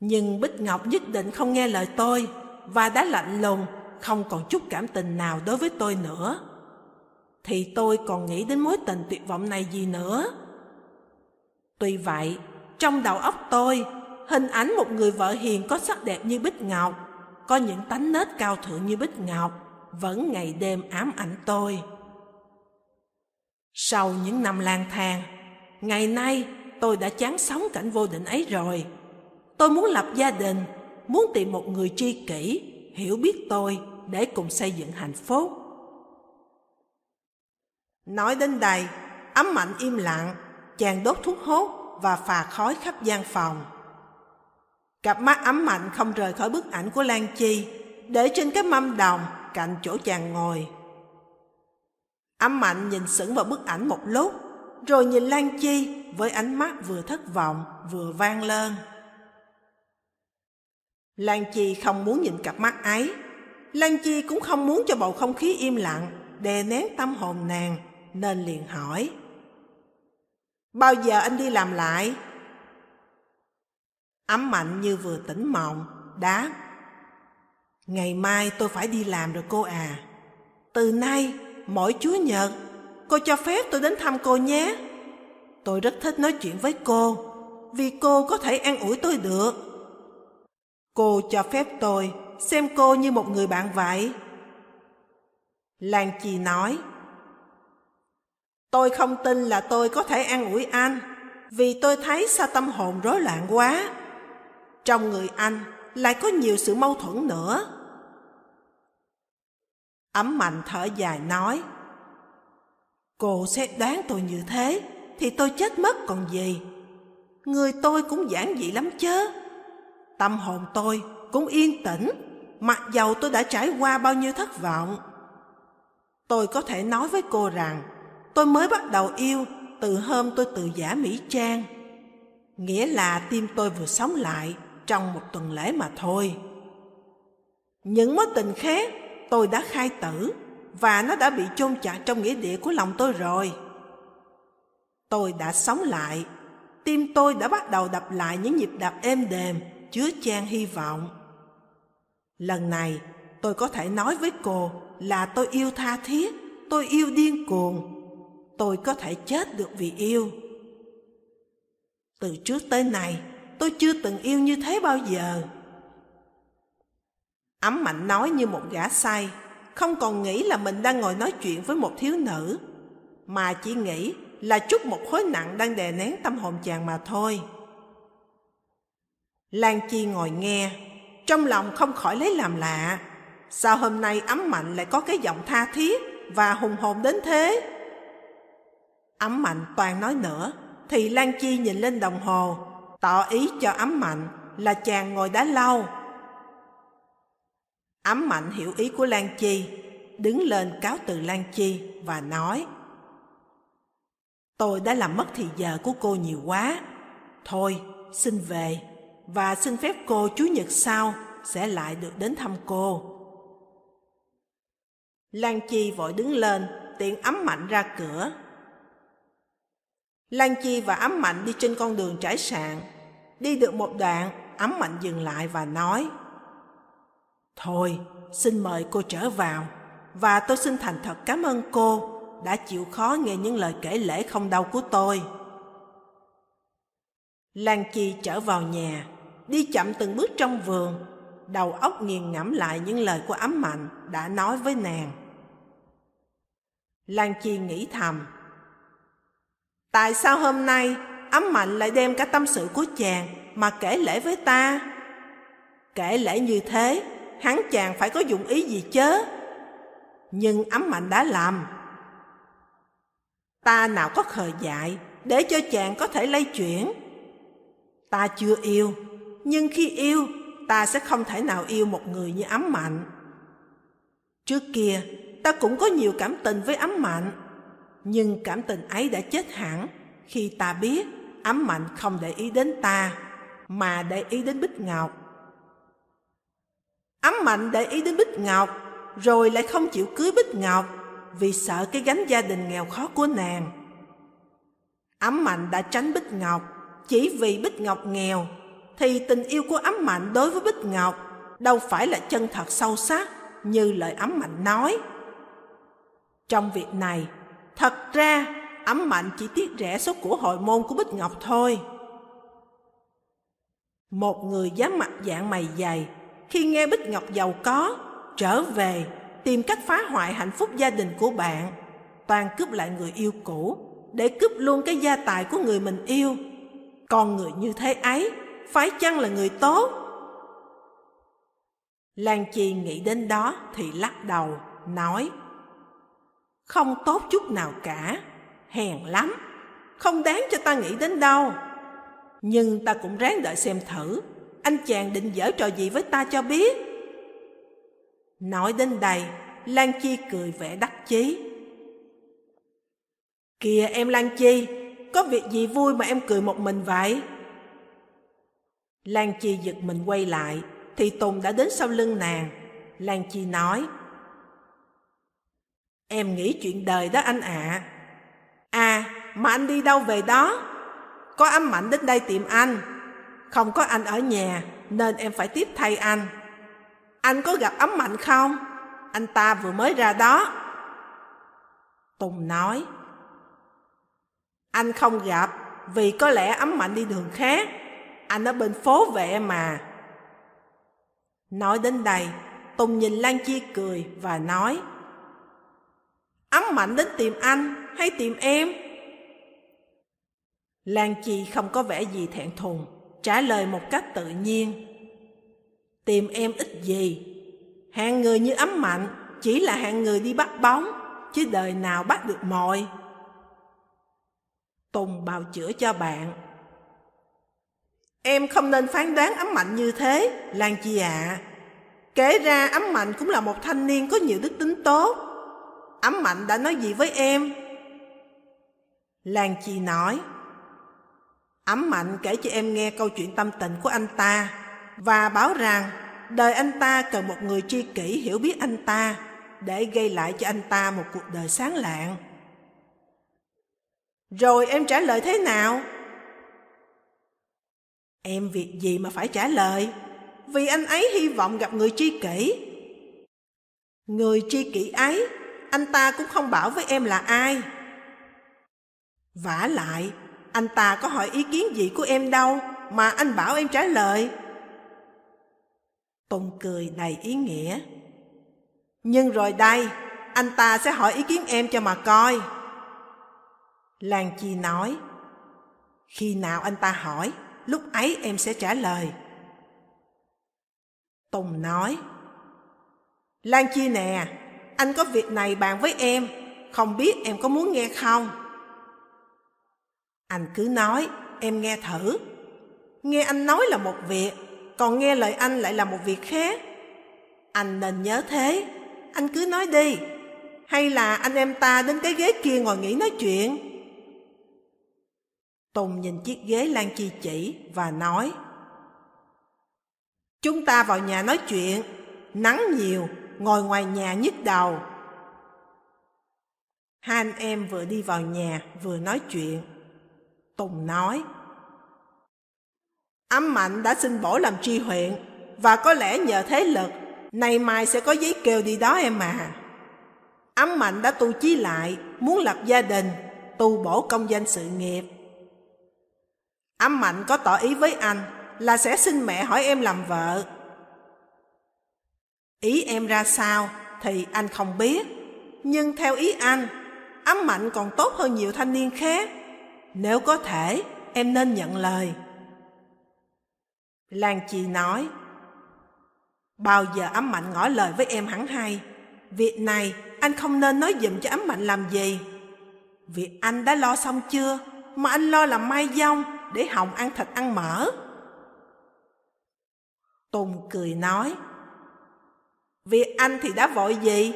Nhưng Bích Ngọc nhất định không nghe lời tôi và đã lạnh lùng, không còn chút cảm tình nào đối với tôi nữa. Thì tôi còn nghĩ đến mối tình tuyệt vọng này gì nữa. Tuy vậy, trong đầu óc tôi, hình ảnh một người vợ hiền có sắc đẹp như Bích Ngọc, có những tánh nết cao thượng như Bích Ngọc, vẫn ngày đêm ám ảnh tôi. Sau những năm lang thang, ngày nay tôi đã chán sống cảnh vô định ấy rồi. Tôi muốn lập gia đình, muốn tìm một người tri kỷ, hiểu biết tôi để cùng xây dựng hạnh phúc. Nói đến đây, ấm mạnh im lặng, chàng đốt thuốc hốt và phà khói khắp gian phòng. Cặp mắt ấm mạnh không rời khỏi bức ảnh của Lan Chi, để trên cái mâm đồng cạnh chỗ chàng ngồi. Ấm mạnh nhìn sững vào bức ảnh một lúc, rồi nhìn Lan Chi với ánh mắt vừa thất vọng vừa vang lơn. Lan Chi không muốn nhìn cặp mắt ấy. Lan Chi cũng không muốn cho bầu không khí im lặng, đè nén tâm hồn nàng, nên liền hỏi. Bao giờ anh đi làm lại? Ấm mạnh như vừa tỉnh mộng, đáp. Ngày mai tôi phải đi làm rồi cô à. Từ nay, mỗi Chúa Nhật, cô cho phép tôi đến thăm cô nhé. Tôi rất thích nói chuyện với cô, vì cô có thể an ủi tôi được. Cô cho phép tôi xem cô như một người bạn vậy. Lan Chi nói, Tôi không tin là tôi có thể an ủi anh, vì tôi thấy sao tâm hồn rối loạn quá. Trong người anh lại có nhiều sự mâu thuẫn nữa. Ấm mạnh thở dài nói, Cô xét đoán tôi như thế, thì tôi chết mất còn gì. Người tôi cũng giản dị lắm chứ. Tâm hồn tôi cũng yên tĩnh, mặc dầu tôi đã trải qua bao nhiêu thất vọng. Tôi có thể nói với cô rằng tôi mới bắt đầu yêu từ hôm tôi tự giả Mỹ Trang. Nghĩa là tim tôi vừa sống lại trong một tuần lễ mà thôi. Những mối tình khác tôi đã khai tử và nó đã bị chôn chặt trong nghĩa địa của lòng tôi rồi. Tôi đã sống lại, tim tôi đã bắt đầu đập lại những nhịp đập êm đềm, chứa chan hy vọng. Lần này, tôi có thể nói với cô là tôi yêu tha thiết, tôi yêu điên cuồng. Tôi có thể chết được vì yêu. Từ trước tới nay, tôi chưa từng yêu như thế bao giờ. Ấm mạnh nói như một gã say, không còn nghĩ là mình đang ngồi nói chuyện với một thiếu nữ, mà chỉ nghĩ là chút một khối nặng đang đè nén tâm hồn chàng mà thôi. Lan Chi ngồi nghe, trong lòng không khỏi lấy làm lạ. Sao hôm nay ấm mạnh lại có cái giọng tha thiết và hùng hồn đến thế? Ấm mạnh toàn nói nữa, thì Lan Chi nhìn lên đồng hồ, tỏ ý cho ấm mạnh là chàng ngồi đã lâu. Ấm mạnh hiểu ý của Lan Chi, đứng lên cáo từ Lan Chi và nói Tôi đã làm mất thì giờ của cô nhiều quá. Thôi, xin về và xin phép cô Chủ nhật sau sẽ lại được đến thăm cô. Lan Chi vội đứng lên, tiện ấm mạnh ra cửa. Lan Chi và ấm mạnh đi trên con đường trải sạn. Đi được một đoạn, ấm mạnh dừng lại và nói Thôi, xin mời cô trở vào và tôi xin thành thật cảm ơn cô đã chịu khó nghe những lời kể lễ không đau của tôi. Lan Chi trở vào nhà, đi chậm từng bước trong vườn, đầu óc nghiền ngẫm lại những lời của ấm mạnh đã nói với nàng. Lan Chi nghĩ thầm, Tại sao hôm nay ấm mạnh lại đem cả tâm sự của chàng mà kể lễ với ta? Kể lễ như thế, hắn chàng phải có dụng ý gì chớ? Nhưng ấm mạnh đã làm. Ta nào có khờ dại để cho chàng có thể lay chuyển. Ta chưa yêu, nhưng khi yêu, ta sẽ không thể nào yêu một người như ấm mạnh. Trước kia, ta cũng có nhiều cảm tình với ấm mạnh, nhưng cảm tình ấy đã chết hẳn khi ta biết ấm mạnh không để ý đến ta, mà để ý đến Bích Ngọc. Ấm mạnh để ý đến Bích Ngọc, rồi lại không chịu cưới Bích Ngọc vì sợ cái gánh gia đình nghèo khó của nàng. Ấm mạnh đã tránh Bích Ngọc chỉ vì Bích Ngọc nghèo, thì tình yêu của ấm mạnh đối với Bích Ngọc đâu phải là chân thật sâu sắc như lời ấm mạnh nói. Trong việc này, thật ra ấm mạnh chỉ tiết rẻ số của hội môn của Bích Ngọc thôi. Một người dám mặt dạng mày dày, khi nghe Bích Ngọc giàu có, trở về tìm cách phá hoại hạnh phúc gia đình của bạn, toàn cướp lại người yêu cũ, để cướp luôn cái gia tài của người mình yêu. Còn người như thế ấy, phải chăng là người tốt? Lan Chi nghĩ đến đó thì lắc đầu, nói không tốt chút nào cả, hèn lắm, không đáng cho ta nghĩ đến đâu. Nhưng ta cũng ráng đợi xem thử, anh chàng định dở trò gì với ta cho biết. Nói đến đây, Lan Chi cười vẻ đắc chí. Kìa em Lan Chi, có việc gì vui mà em cười một mình vậy? Lan Chi giật mình quay lại, thì Tùng đã đến sau lưng nàng. Lan Chi nói, Em nghĩ chuyện đời đó anh ạ. À. à, mà anh đi đâu về đó? Có ấm mạnh đến đây tìm anh. Không có anh ở nhà, nên em phải tiếp thay anh. Anh có gặp ấm mạnh không? Anh ta vừa mới ra đó. Tùng nói, Anh không gặp, vì có lẽ ấm mạnh đi đường khác. Anh ở bên phố vệ mà. Nói đến đây, Tùng nhìn Lan Chi cười và nói, Ấm mạnh đến tìm anh hay tìm em? Lan Chi không có vẻ gì thẹn thùng, trả lời một cách tự nhiên. Tìm em ít gì, hạng người như ấm mạnh chỉ là hạng người đi bắt bóng, chứ đời nào bắt được mọi. Tùng bào chữa cho bạn. Em không nên phán đoán ấm mạnh như thế, Lan Chi ạ. À. Kể ra ấm mạnh cũng là một thanh niên có nhiều đức tính tốt. Ấm mạnh đã nói gì với em? Lan Chi nói, Ấm mạnh kể cho em nghe câu chuyện tâm tình của anh ta và báo rằng đời anh ta cần một người tri kỷ hiểu biết anh ta để gây lại cho anh ta một cuộc đời sáng lạng. Rồi em trả lời thế nào? Em việc gì mà phải trả lời? Vì anh ấy hy vọng gặp người tri kỷ. Người tri kỷ ấy, anh ta cũng không bảo với em là ai. vả lại, anh ta có hỏi ý kiến gì của em đâu mà anh bảo em trả lời. Tùng cười đầy ý nghĩa. Nhưng rồi đây, anh ta sẽ hỏi ý kiến em cho mà coi. Lan Chi nói, khi nào anh ta hỏi, lúc ấy em sẽ trả lời. Tùng nói, Lan Chi nè, anh có việc này bàn với em, không biết em có muốn nghe không? Anh cứ nói, em nghe thử. Nghe anh nói là một việc, còn nghe lời anh lại là một việc khác. Anh nên nhớ thế, anh cứ nói đi. Hay là anh em ta đến cái ghế kia ngồi nghỉ nói chuyện? Tùng nhìn chiếc ghế Lan Chi chỉ và nói Chúng ta vào nhà nói chuyện, nắng nhiều, ngồi ngoài nhà nhức đầu. Hai anh em vừa đi vào nhà, vừa nói chuyện. Tùng nói Ấm Mạnh đã xin bổ làm tri huyện, và có lẽ nhờ thế lực, nay mai sẽ có giấy kêu đi đó em à. Ấm Mạnh đã tu chí lại, muốn lập gia đình, tu bổ công danh sự nghiệp. Ấm Mạnh có tỏ ý với anh là sẽ xin mẹ hỏi em làm vợ. Ý em ra sao thì anh không biết, nhưng theo ý anh, Ấm Mạnh còn tốt hơn nhiều thanh niên khác. Nếu có thể, em nên nhận lời. Lan Chi nói, Bao giờ ấm mạnh ngỏ lời với em hẳn hay, việc này anh không nên nói dùm cho ấm mạnh làm gì. Việc anh đã lo xong chưa, mà anh lo làm mai dông để Hồng ăn thịt ăn mỡ. Tùng cười nói, Việc anh thì đã vội gì,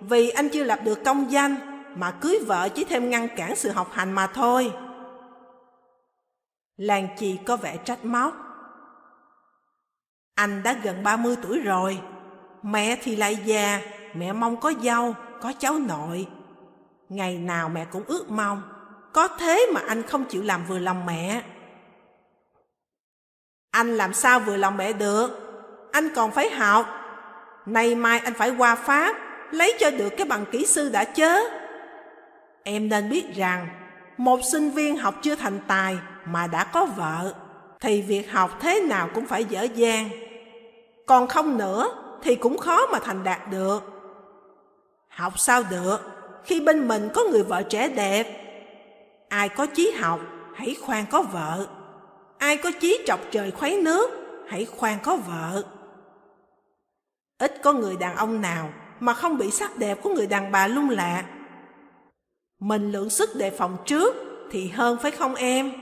vì anh chưa lập được công danh, mà cưới vợ chỉ thêm ngăn cản sự học hành mà thôi. Lan Chi có vẻ trách móc. Anh đã gần 30 tuổi rồi, mẹ thì lại già, mẹ mong có dâu, có cháu nội. Ngày nào mẹ cũng ước mong, có thế mà anh không chịu làm vừa lòng mẹ. Anh làm sao vừa lòng mẹ được, anh còn phải học. Nay mai anh phải qua Pháp, lấy cho được cái bằng kỹ sư đã chớ. Em nên biết rằng, một sinh viên học chưa thành tài mà đã có vợ, thì việc học thế nào cũng phải dở dang. Còn không nữa thì cũng khó mà thành đạt được. Học sao được khi bên mình có người vợ trẻ đẹp? Ai có chí học, hãy khoan có vợ. Ai có chí chọc trời khuấy nước, hãy khoan có vợ. Ít có người đàn ông nào mà không bị sắc đẹp của người đàn bà lung lạ. Mình lượng sức đề phòng trước thì hơn phải không em?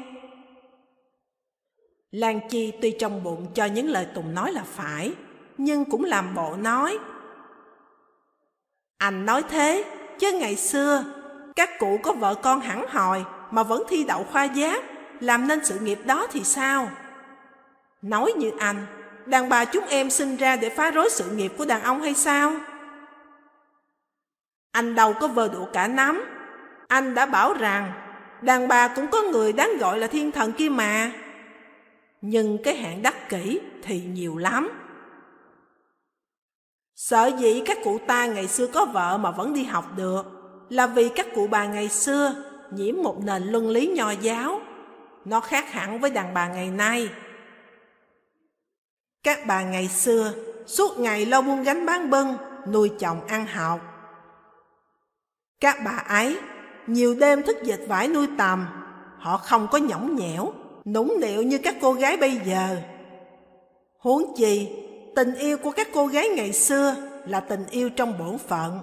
Lan Chi tuy trong bụng cho những lời Tùng nói là phải, nhưng cũng làm bộ nói. Anh nói thế, chứ ngày xưa, các cụ có vợ con hẳn hòi mà vẫn thi đậu khoa giáp, làm nên sự nghiệp đó thì sao? Nói như anh, đàn bà chúng em sinh ra để phá rối sự nghiệp của đàn ông hay sao? Anh đâu có vờ đủ cả nắm. Anh đã bảo rằng, đàn bà cũng có người đáng gọi là thiên thần kia mà nhưng cái hạn đắc kỷ thì nhiều lắm. Sợ dĩ các cụ ta ngày xưa có vợ mà vẫn đi học được, là vì các cụ bà ngày xưa nhiễm một nền luân lý nho giáo. Nó khác hẳn với đàn bà ngày nay. Các bà ngày xưa suốt ngày lo buôn gánh bán bưng, nuôi chồng ăn học. Các bà ấy nhiều đêm thức dệt vải nuôi tầm, họ không có nhõng nhẽo nũng nịu như các cô gái bây giờ. Huống chi, tình yêu của các cô gái ngày xưa là tình yêu trong bổn phận.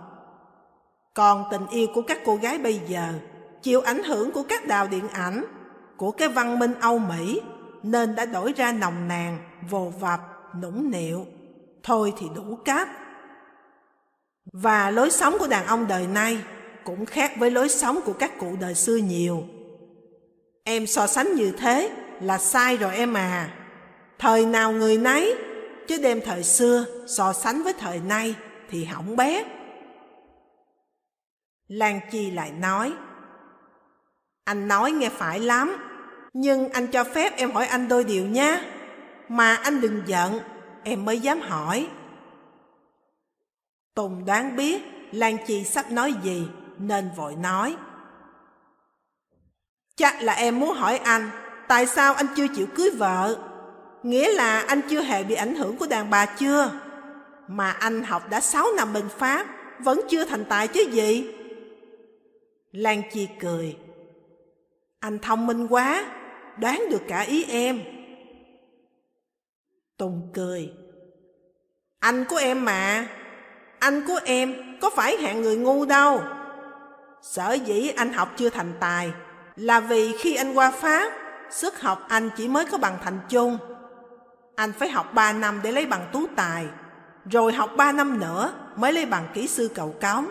Còn tình yêu của các cô gái bây giờ chịu ảnh hưởng của các đào điện ảnh, của cái văn minh Âu Mỹ, nên đã đổi ra nồng nàn, vồ vập, nũng nịu. Thôi thì đủ cáp. Và lối sống của đàn ông đời nay cũng khác với lối sống của các cụ đời xưa nhiều. Em so sánh như thế là sai rồi em à. Thời nào người nấy, chứ đem thời xưa so sánh với thời nay thì hỏng bé Lan Chi lại nói, Anh nói nghe phải lắm, nhưng anh cho phép em hỏi anh đôi điều nha. Mà anh đừng giận, em mới dám hỏi. Tùng đoán biết Lan Chi sắp nói gì nên vội nói. Chắc là em muốn hỏi anh tại sao anh chưa chịu cưới vợ. Nghĩa là anh chưa hề bị ảnh hưởng của đàn bà chưa? Mà anh học đã 6 năm bên Pháp vẫn chưa thành tài chứ gì? Lan Chi cười. Anh thông minh quá, đoán được cả ý em. Tùng cười. Anh của em mà, anh của em có phải hạng người ngu đâu. Sở dĩ anh học chưa thành tài là vì khi anh qua Pháp, sức học anh chỉ mới có bằng thành chung. Anh phải học 3 năm để lấy bằng tú tài, rồi học 3 năm nữa mới lấy bằng kỹ sư cầu cống.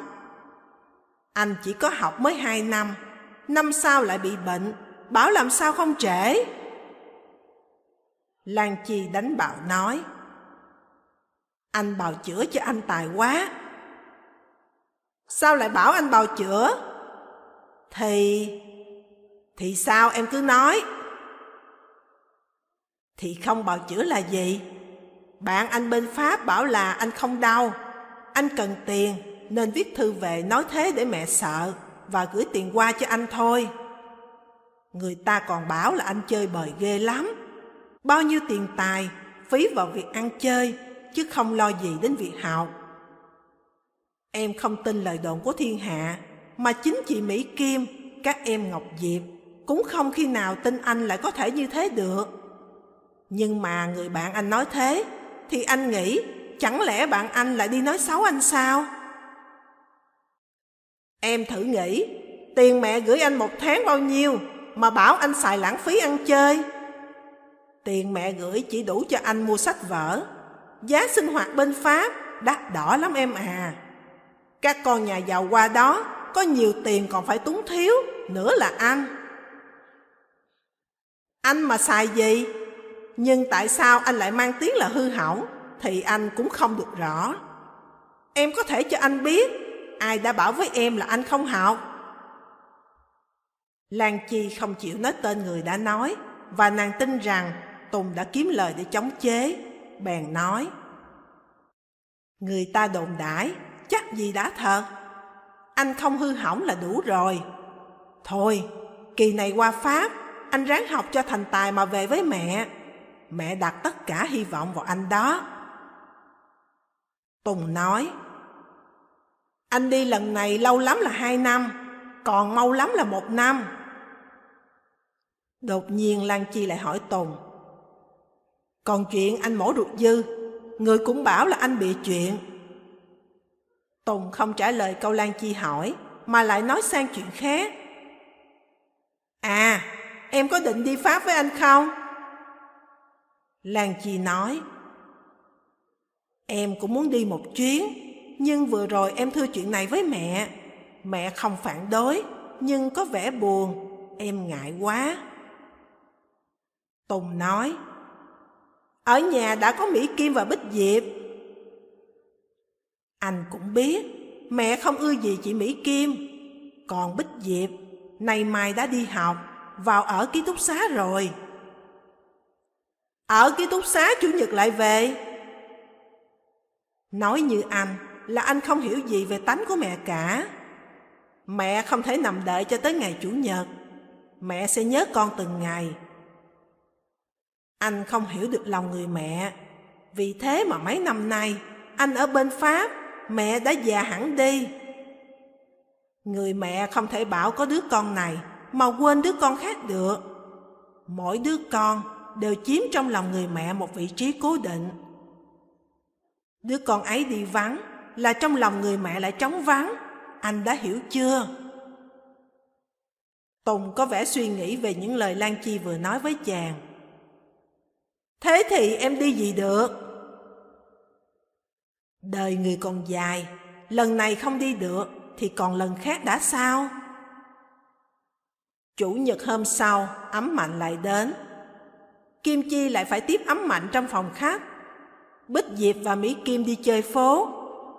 Anh chỉ có học mới 2 năm, năm sau lại bị bệnh, bảo làm sao không trễ. Lan Chi đánh bạo nói, Anh bào chữa cho anh tài quá. Sao lại bảo anh bào chữa? Thì... Thì sao em cứ nói? Thì không bào chữa là gì? Bạn anh bên Pháp bảo là anh không đau, anh cần tiền nên viết thư về nói thế để mẹ sợ và gửi tiền qua cho anh thôi. Người ta còn bảo là anh chơi bời ghê lắm. Bao nhiêu tiền tài phí vào việc ăn chơi chứ không lo gì đến việc học. Em không tin lời đồn của thiên hạ mà chính chị Mỹ Kim, các em Ngọc Diệp cũng không khi nào tin anh lại có thể như thế được. Nhưng mà người bạn anh nói thế thì anh nghĩ chẳng lẽ bạn anh lại đi nói xấu anh sao? Em thử nghĩ, tiền mẹ gửi anh một tháng bao nhiêu mà bảo anh xài lãng phí ăn chơi? Tiền mẹ gửi chỉ đủ cho anh mua sách vở. Giá sinh hoạt bên Pháp đắt đỏ lắm em à. Các con nhà giàu qua đó có nhiều tiền còn phải túng thiếu, nữa là anh. Anh mà xài gì? Nhưng tại sao anh lại mang tiếng là hư hỏng thì anh cũng không được rõ. Em có thể cho anh biết ai đã bảo với em là anh không học? Lan Chi không chịu nói tên người đã nói và nàng tin rằng Tùng đã kiếm lời để chống chế. Bèn nói Người ta đồn đãi chắc gì đã thật. Anh không hư hỏng là đủ rồi. Thôi, kỳ này qua Pháp, anh ráng học cho thành tài mà về với mẹ. Mẹ đặt tất cả hy vọng vào anh đó. Tùng nói, anh đi lần này lâu lắm là hai năm, còn mau lắm là một năm. Đột nhiên Lan Chi lại hỏi Tùng, còn chuyện anh mổ ruột dư, người cũng bảo là anh bị chuyện. Tùng không trả lời câu Lan Chi hỏi, mà lại nói sang chuyện khác. À, em có định đi Pháp với anh không? Lan Chi nói, Em cũng muốn đi một chuyến, nhưng vừa rồi em thưa chuyện này với mẹ. Mẹ không phản đối, nhưng có vẻ buồn, em ngại quá. Tùng nói, ở nhà đã có Mỹ Kim và Bích Diệp. Anh cũng biết, mẹ không ưa gì chị Mỹ Kim. Còn Bích Diệp, nay mai đã đi học, vào ở ký túc xá rồi. Ở ký túc xá Chủ nhật lại về. Nói như anh là anh không hiểu gì về tánh của mẹ cả. Mẹ không thể nằm đợi cho tới ngày Chủ nhật. Mẹ sẽ nhớ con từng ngày. Anh không hiểu được lòng người mẹ. Vì thế mà mấy năm nay, anh ở bên Pháp, mẹ đã già hẳn đi. Người mẹ không thể bảo có đứa con này mà quên đứa con khác được. Mỗi đứa con đều chiếm trong lòng người mẹ một vị trí cố định. Đứa con ấy đi vắng là trong lòng người mẹ lại trống vắng. Anh đã hiểu chưa? Tùng có vẻ suy nghĩ về những lời Lan Chi vừa nói với chàng. Thế thì em đi gì được? Đời người còn dài, lần này không đi được thì còn lần khác đã sao? Chủ nhật hôm sau, ấm mạnh lại đến. Kim Chi lại phải tiếp ấm mạnh trong phòng khách. Bích Diệp và Mỹ Kim đi chơi phố,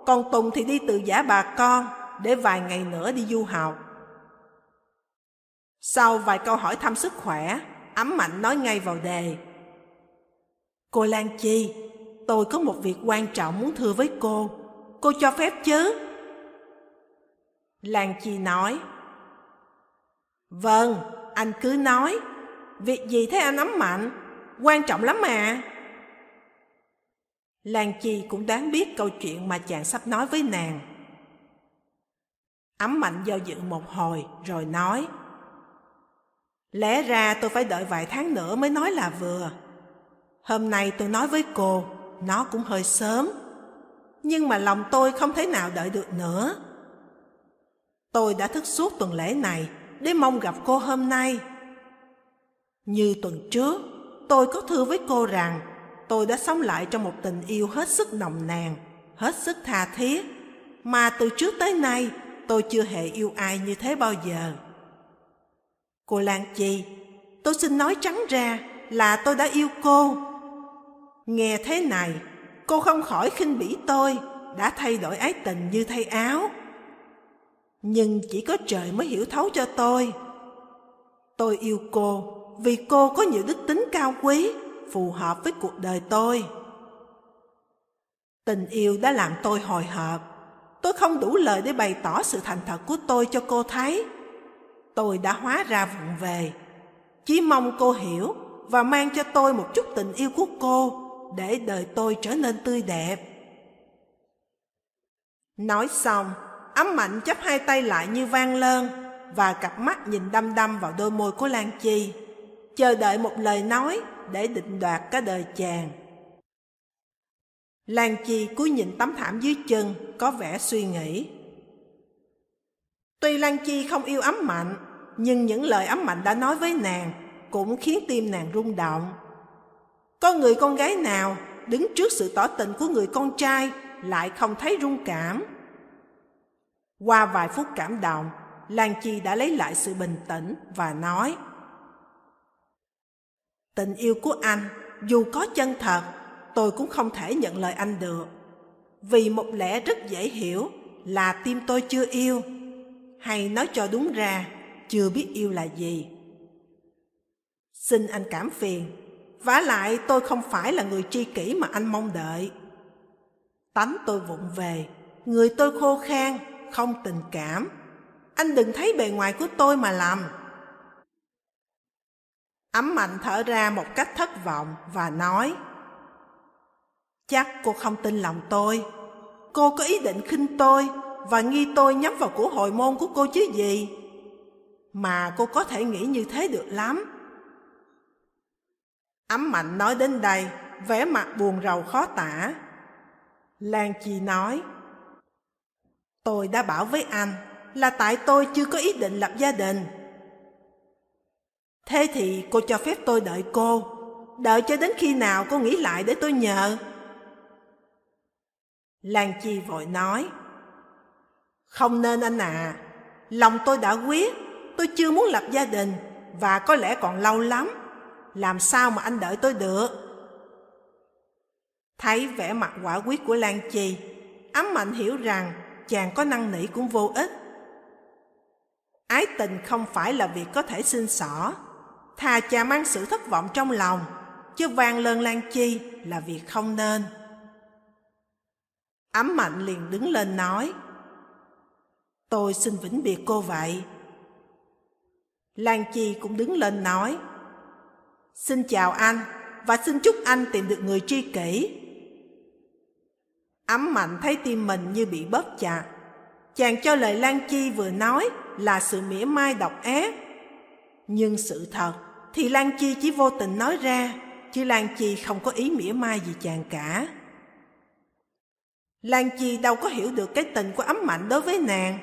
còn Tùng thì đi từ giả bà con để vài ngày nữa đi du học. Sau vài câu hỏi thăm sức khỏe, ấm mạnh nói ngay vào đề. Cô Lan Chi, tôi có một việc quan trọng muốn thưa với cô. Cô cho phép chứ? Lan Chi nói. Vâng, anh cứ nói. Việc gì thế anh ấm mạnh? Quan trọng lắm mà. Lan Chi cũng đáng biết câu chuyện mà chàng sắp nói với nàng. Ấm mạnh do dự một hồi rồi nói. Lẽ ra tôi phải đợi vài tháng nữa mới nói là vừa. Hôm nay tôi nói với cô, nó cũng hơi sớm. Nhưng mà lòng tôi không thể nào đợi được nữa. Tôi đã thức suốt tuần lễ này để mong gặp cô hôm nay. Như tuần trước, tôi có thư với cô rằng tôi đã sống lại trong một tình yêu hết sức nồng nàn, hết sức tha thiết, mà từ trước tới nay tôi chưa hề yêu ai như thế bao giờ. Cô Lan Chi, tôi xin nói trắng ra là tôi đã yêu cô. Nghe thế này, cô không khỏi khinh bỉ tôi đã thay đổi ái tình như thay áo. Nhưng chỉ có trời mới hiểu thấu cho tôi. Tôi yêu cô vì cô có nhiều đức tính cao quý, phù hợp với cuộc đời tôi. Tình yêu đã làm tôi hồi hộp. Tôi không đủ lời để bày tỏ sự thành thật của tôi cho cô thấy. Tôi đã hóa ra vụng về. Chỉ mong cô hiểu và mang cho tôi một chút tình yêu của cô để đời tôi trở nên tươi đẹp. Nói xong, ấm mạnh chấp hai tay lại như vang lơn và cặp mắt nhìn đăm đăm vào đôi môi của Lan Chi, chờ đợi một lời nói để định đoạt cả đời chàng. Lan Chi cúi nhìn tấm thảm dưới chân, có vẻ suy nghĩ. Tuy Lan Chi không yêu ấm mạnh, nhưng những lời ấm mạnh đã nói với nàng cũng khiến tim nàng rung động. Có người con gái nào đứng trước sự tỏ tình của người con trai lại không thấy rung cảm. Qua vài phút cảm động, Lan Chi đã lấy lại sự bình tĩnh và nói Tình yêu của anh, dù có chân thật, tôi cũng không thể nhận lời anh được. Vì một lẽ rất dễ hiểu là tim tôi chưa yêu, hay nói cho đúng ra, chưa biết yêu là gì. Xin anh cảm phiền, vả lại tôi không phải là người tri kỷ mà anh mong đợi. Tánh tôi vụng về, người tôi khô khan, không tình cảm. Anh đừng thấy bề ngoài của tôi mà làm. Ấm mạnh thở ra một cách thất vọng và nói Chắc cô không tin lòng tôi Cô có ý định khinh tôi Và nghi tôi nhắm vào của hội môn của cô chứ gì Mà cô có thể nghĩ như thế được lắm Ấm mạnh nói đến đây, vẻ mặt buồn rầu khó tả. Lan Chi nói, Tôi đã bảo với anh là tại tôi chưa có ý định lập gia đình. Thế thì cô cho phép tôi đợi cô, Đợi cho đến khi nào cô nghĩ lại để tôi nhờ? Lan Chi vội nói, Không nên anh à Lòng tôi đã quyết, Tôi chưa muốn lập gia đình Và có lẽ còn lâu lắm. Làm sao mà anh đợi tôi được? Thấy vẻ mặt quả quyết của Lan Chi Ấm mạnh hiểu rằng Chàng có năng nỉ cũng vô ích. Ái tình không phải là việc có thể xin xỏ Thà chàng mang sự thất vọng trong lòng, Chứ vang lơn lan chi là việc không nên. Ấm mạnh liền đứng lên nói, Tôi xin vĩnh biệt cô vậy. Lan Chi cũng đứng lên nói Xin chào anh, Và xin chúc anh tìm được người tri kỷ. Ấm mạnh thấy tim mình như bị bóp chặt. Chàng cho lời Lan Chi vừa nói là sự mỉa mai độc ác. Nhưng sự thật thì Lan Chi chỉ vô tình nói ra, Chứ Lan Chi không có ý mỉa mai gì chàng cả. Lan Chi đâu có hiểu được cái tình của ấm mạnh đối với nàng.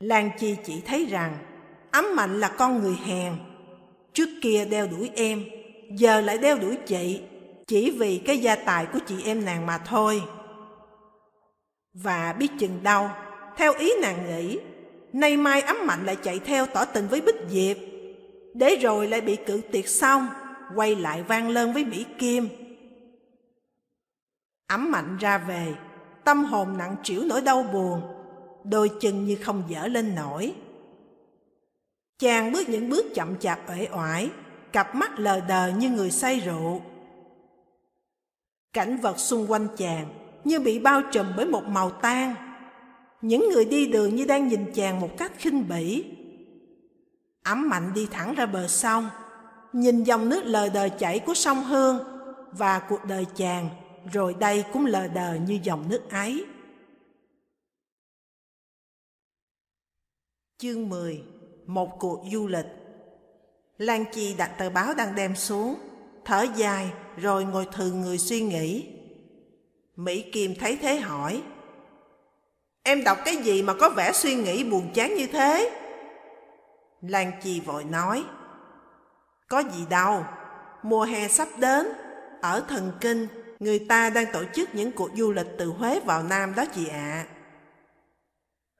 Lan Chi chỉ thấy rằng ấm mạnh là con người hèn Trước kia đeo đuổi em giờ lại đeo đuổi chị, chỉ vì cái gia tài của chị em nàng mà thôi. Và biết chừng đâu, theo ý nàng nghĩ, nay mai ấm mạnh lại chạy theo tỏ tình với Bích Diệp, để rồi lại bị cự tuyệt xong, quay lại vang lơn với Mỹ Kim. Ấm mạnh ra về, tâm hồn nặng trĩu nỗi đau buồn, đôi chân như không dở lên nổi. Chàng bước những bước chậm chạp uể oải, cặp mắt lờ đờ như người say rượu. Cảnh vật xung quanh chàng như bị bao trùm bởi một màu tan. Những người đi đường như đang nhìn chàng một cách khinh bỉ. Ấm mạnh đi thẳng ra bờ sông, nhìn dòng nước lờ đờ chảy của sông Hương và cuộc đời chàng rồi đây cũng lờ đờ như dòng nước ấy. Chương 10 một cuộc du lịch Lan Chi đặt tờ báo đang đem xuống, thở dài rồi ngồi thường người suy nghĩ. Mỹ Kim thấy thế hỏi Em đọc cái gì mà có vẻ suy nghĩ buồn chán như thế? Lan Chi vội nói Có gì đâu, mùa hè sắp đến, ở Thần Kinh người ta đang tổ chức những cuộc du lịch từ Huế vào Nam đó chị ạ. À.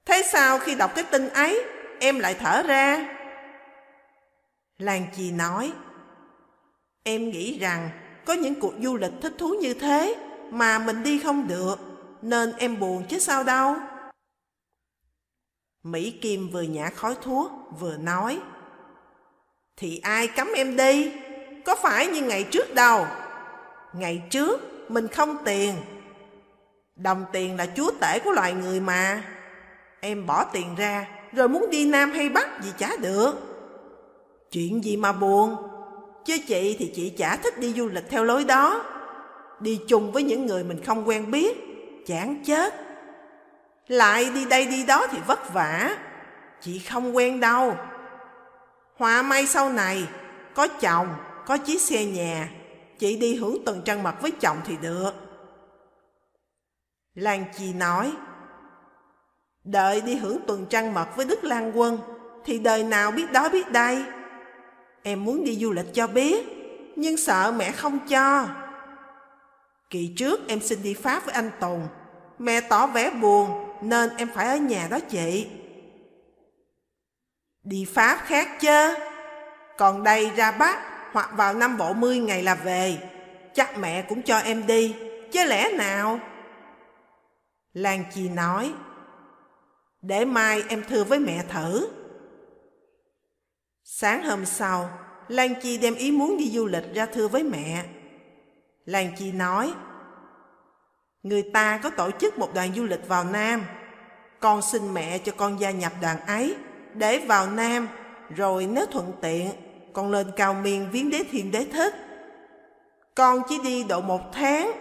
Thế sao khi đọc cái tin ấy, em lại thở ra? Lan Chi nói, em nghĩ rằng có những cuộc du lịch thích thú như thế mà mình đi không được, nên em buồn chứ sao đâu. Mỹ Kim vừa nhả khói thuốc, vừa nói, Thì ai cấm em đi, có phải như ngày trước đâu. Ngày trước, mình không tiền. Đồng tiền là chúa tể của loài người mà. Em bỏ tiền ra, rồi muốn đi Nam hay Bắc gì chả được. Chuyện gì mà buồn. Chứ chị thì chị chả thích đi du lịch theo lối đó. Đi chung với những người mình không quen biết, chán chết. Lại đi đây đi đó thì vất vả. Chị không quen đâu. Họa may sau này, có chồng, có chiếc xe nhà, chị đi hưởng tuần trăng mật với chồng thì được. Lan Chi nói, đợi đi hưởng tuần trăng mật với Đức Lan Quân, thì đời nào biết đó biết đây. Em muốn đi du lịch cho biết, nhưng sợ mẹ không cho. Kỳ trước em xin đi Pháp với anh Tùng, mẹ tỏ vẻ buồn nên em phải ở nhà đó chị. Đi Pháp khác chứ, còn đây ra Bắc hoặc vào năm bộ mươi ngày là về. Chắc mẹ cũng cho em đi, chứ lẽ nào? Lan Chi nói, để mai em thưa với mẹ thử. Sáng hôm sau, Lan Chi đem ý muốn đi du lịch ra thưa với mẹ. Lan Chi nói, người ta có tổ chức một đoàn du lịch vào Nam. Con xin mẹ cho con gia nhập đoàn ấy để vào Nam, rồi nếu thuận tiện con lên cao miên viếng đế thiên đế thích. Con chỉ đi độ một tháng,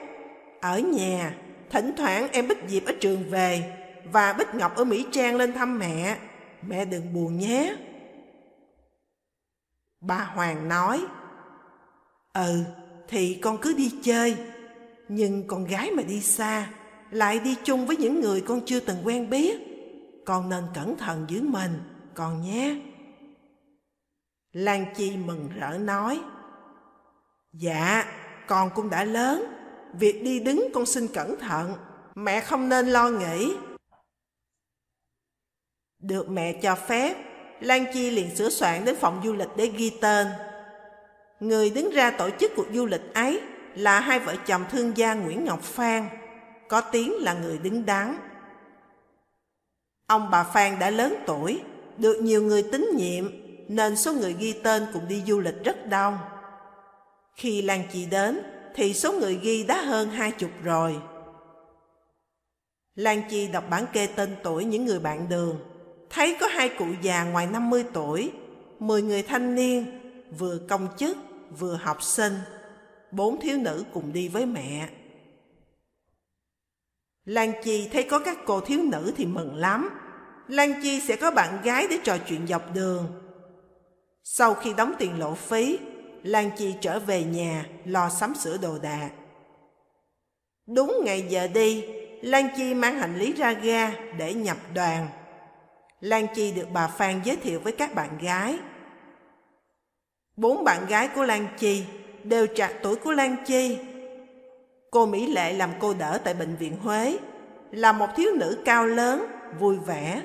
ở nhà, thỉnh thoảng em Bích Diệp ở trường về và Bích Ngọc ở Mỹ Trang lên thăm mẹ. Mẹ đừng buồn nhé. Bà Hoàng nói, Ừ, thì con cứ đi chơi, nhưng con gái mà đi xa, lại đi chung với những người con chưa từng quen biết. Con nên cẩn thận giữ mình, con nhé. Lan Chi mừng rỡ nói Dạ, con cũng đã lớn Việc đi đứng con xin cẩn thận Mẹ không nên lo nghĩ được mẹ cho phép Lan Chi liền sửa soạn đến phòng du lịch để ghi tên Người đứng ra tổ chức cuộc du lịch ấy Là hai vợ chồng thương gia Nguyễn Ngọc Phan Có tiếng là người đứng đắn Ông bà Phan đã lớn tuổi Được nhiều người tín nhiệm nên số người ghi tên cùng đi du lịch rất đông. Khi Lan Chi đến, thì số người ghi đã hơn hai chục rồi. Lan Chi đọc bản kê tên tuổi những người bạn đường, thấy có hai cụ già ngoài 50 tuổi, 10 người thanh niên, vừa công chức, vừa học sinh, bốn thiếu nữ cùng đi với mẹ. Lan Chi thấy có các cô thiếu nữ thì mừng lắm. Lan Chi sẽ có bạn gái để trò chuyện dọc đường. Sau khi đóng tiền lộ phí, Lan Chi trở về nhà lo sắm sửa đồ đạc. Đúng ngày giờ đi, Lan Chi mang hành lý ra ga để nhập đoàn. Lan Chi được bà Phan giới thiệu với các bạn gái. Bốn bạn gái của Lan Chi đều trạc tuổi của Lan Chi. Cô Mỹ Lệ làm cô đỡ tại bệnh viện Huế, là một thiếu nữ cao lớn, vui vẻ.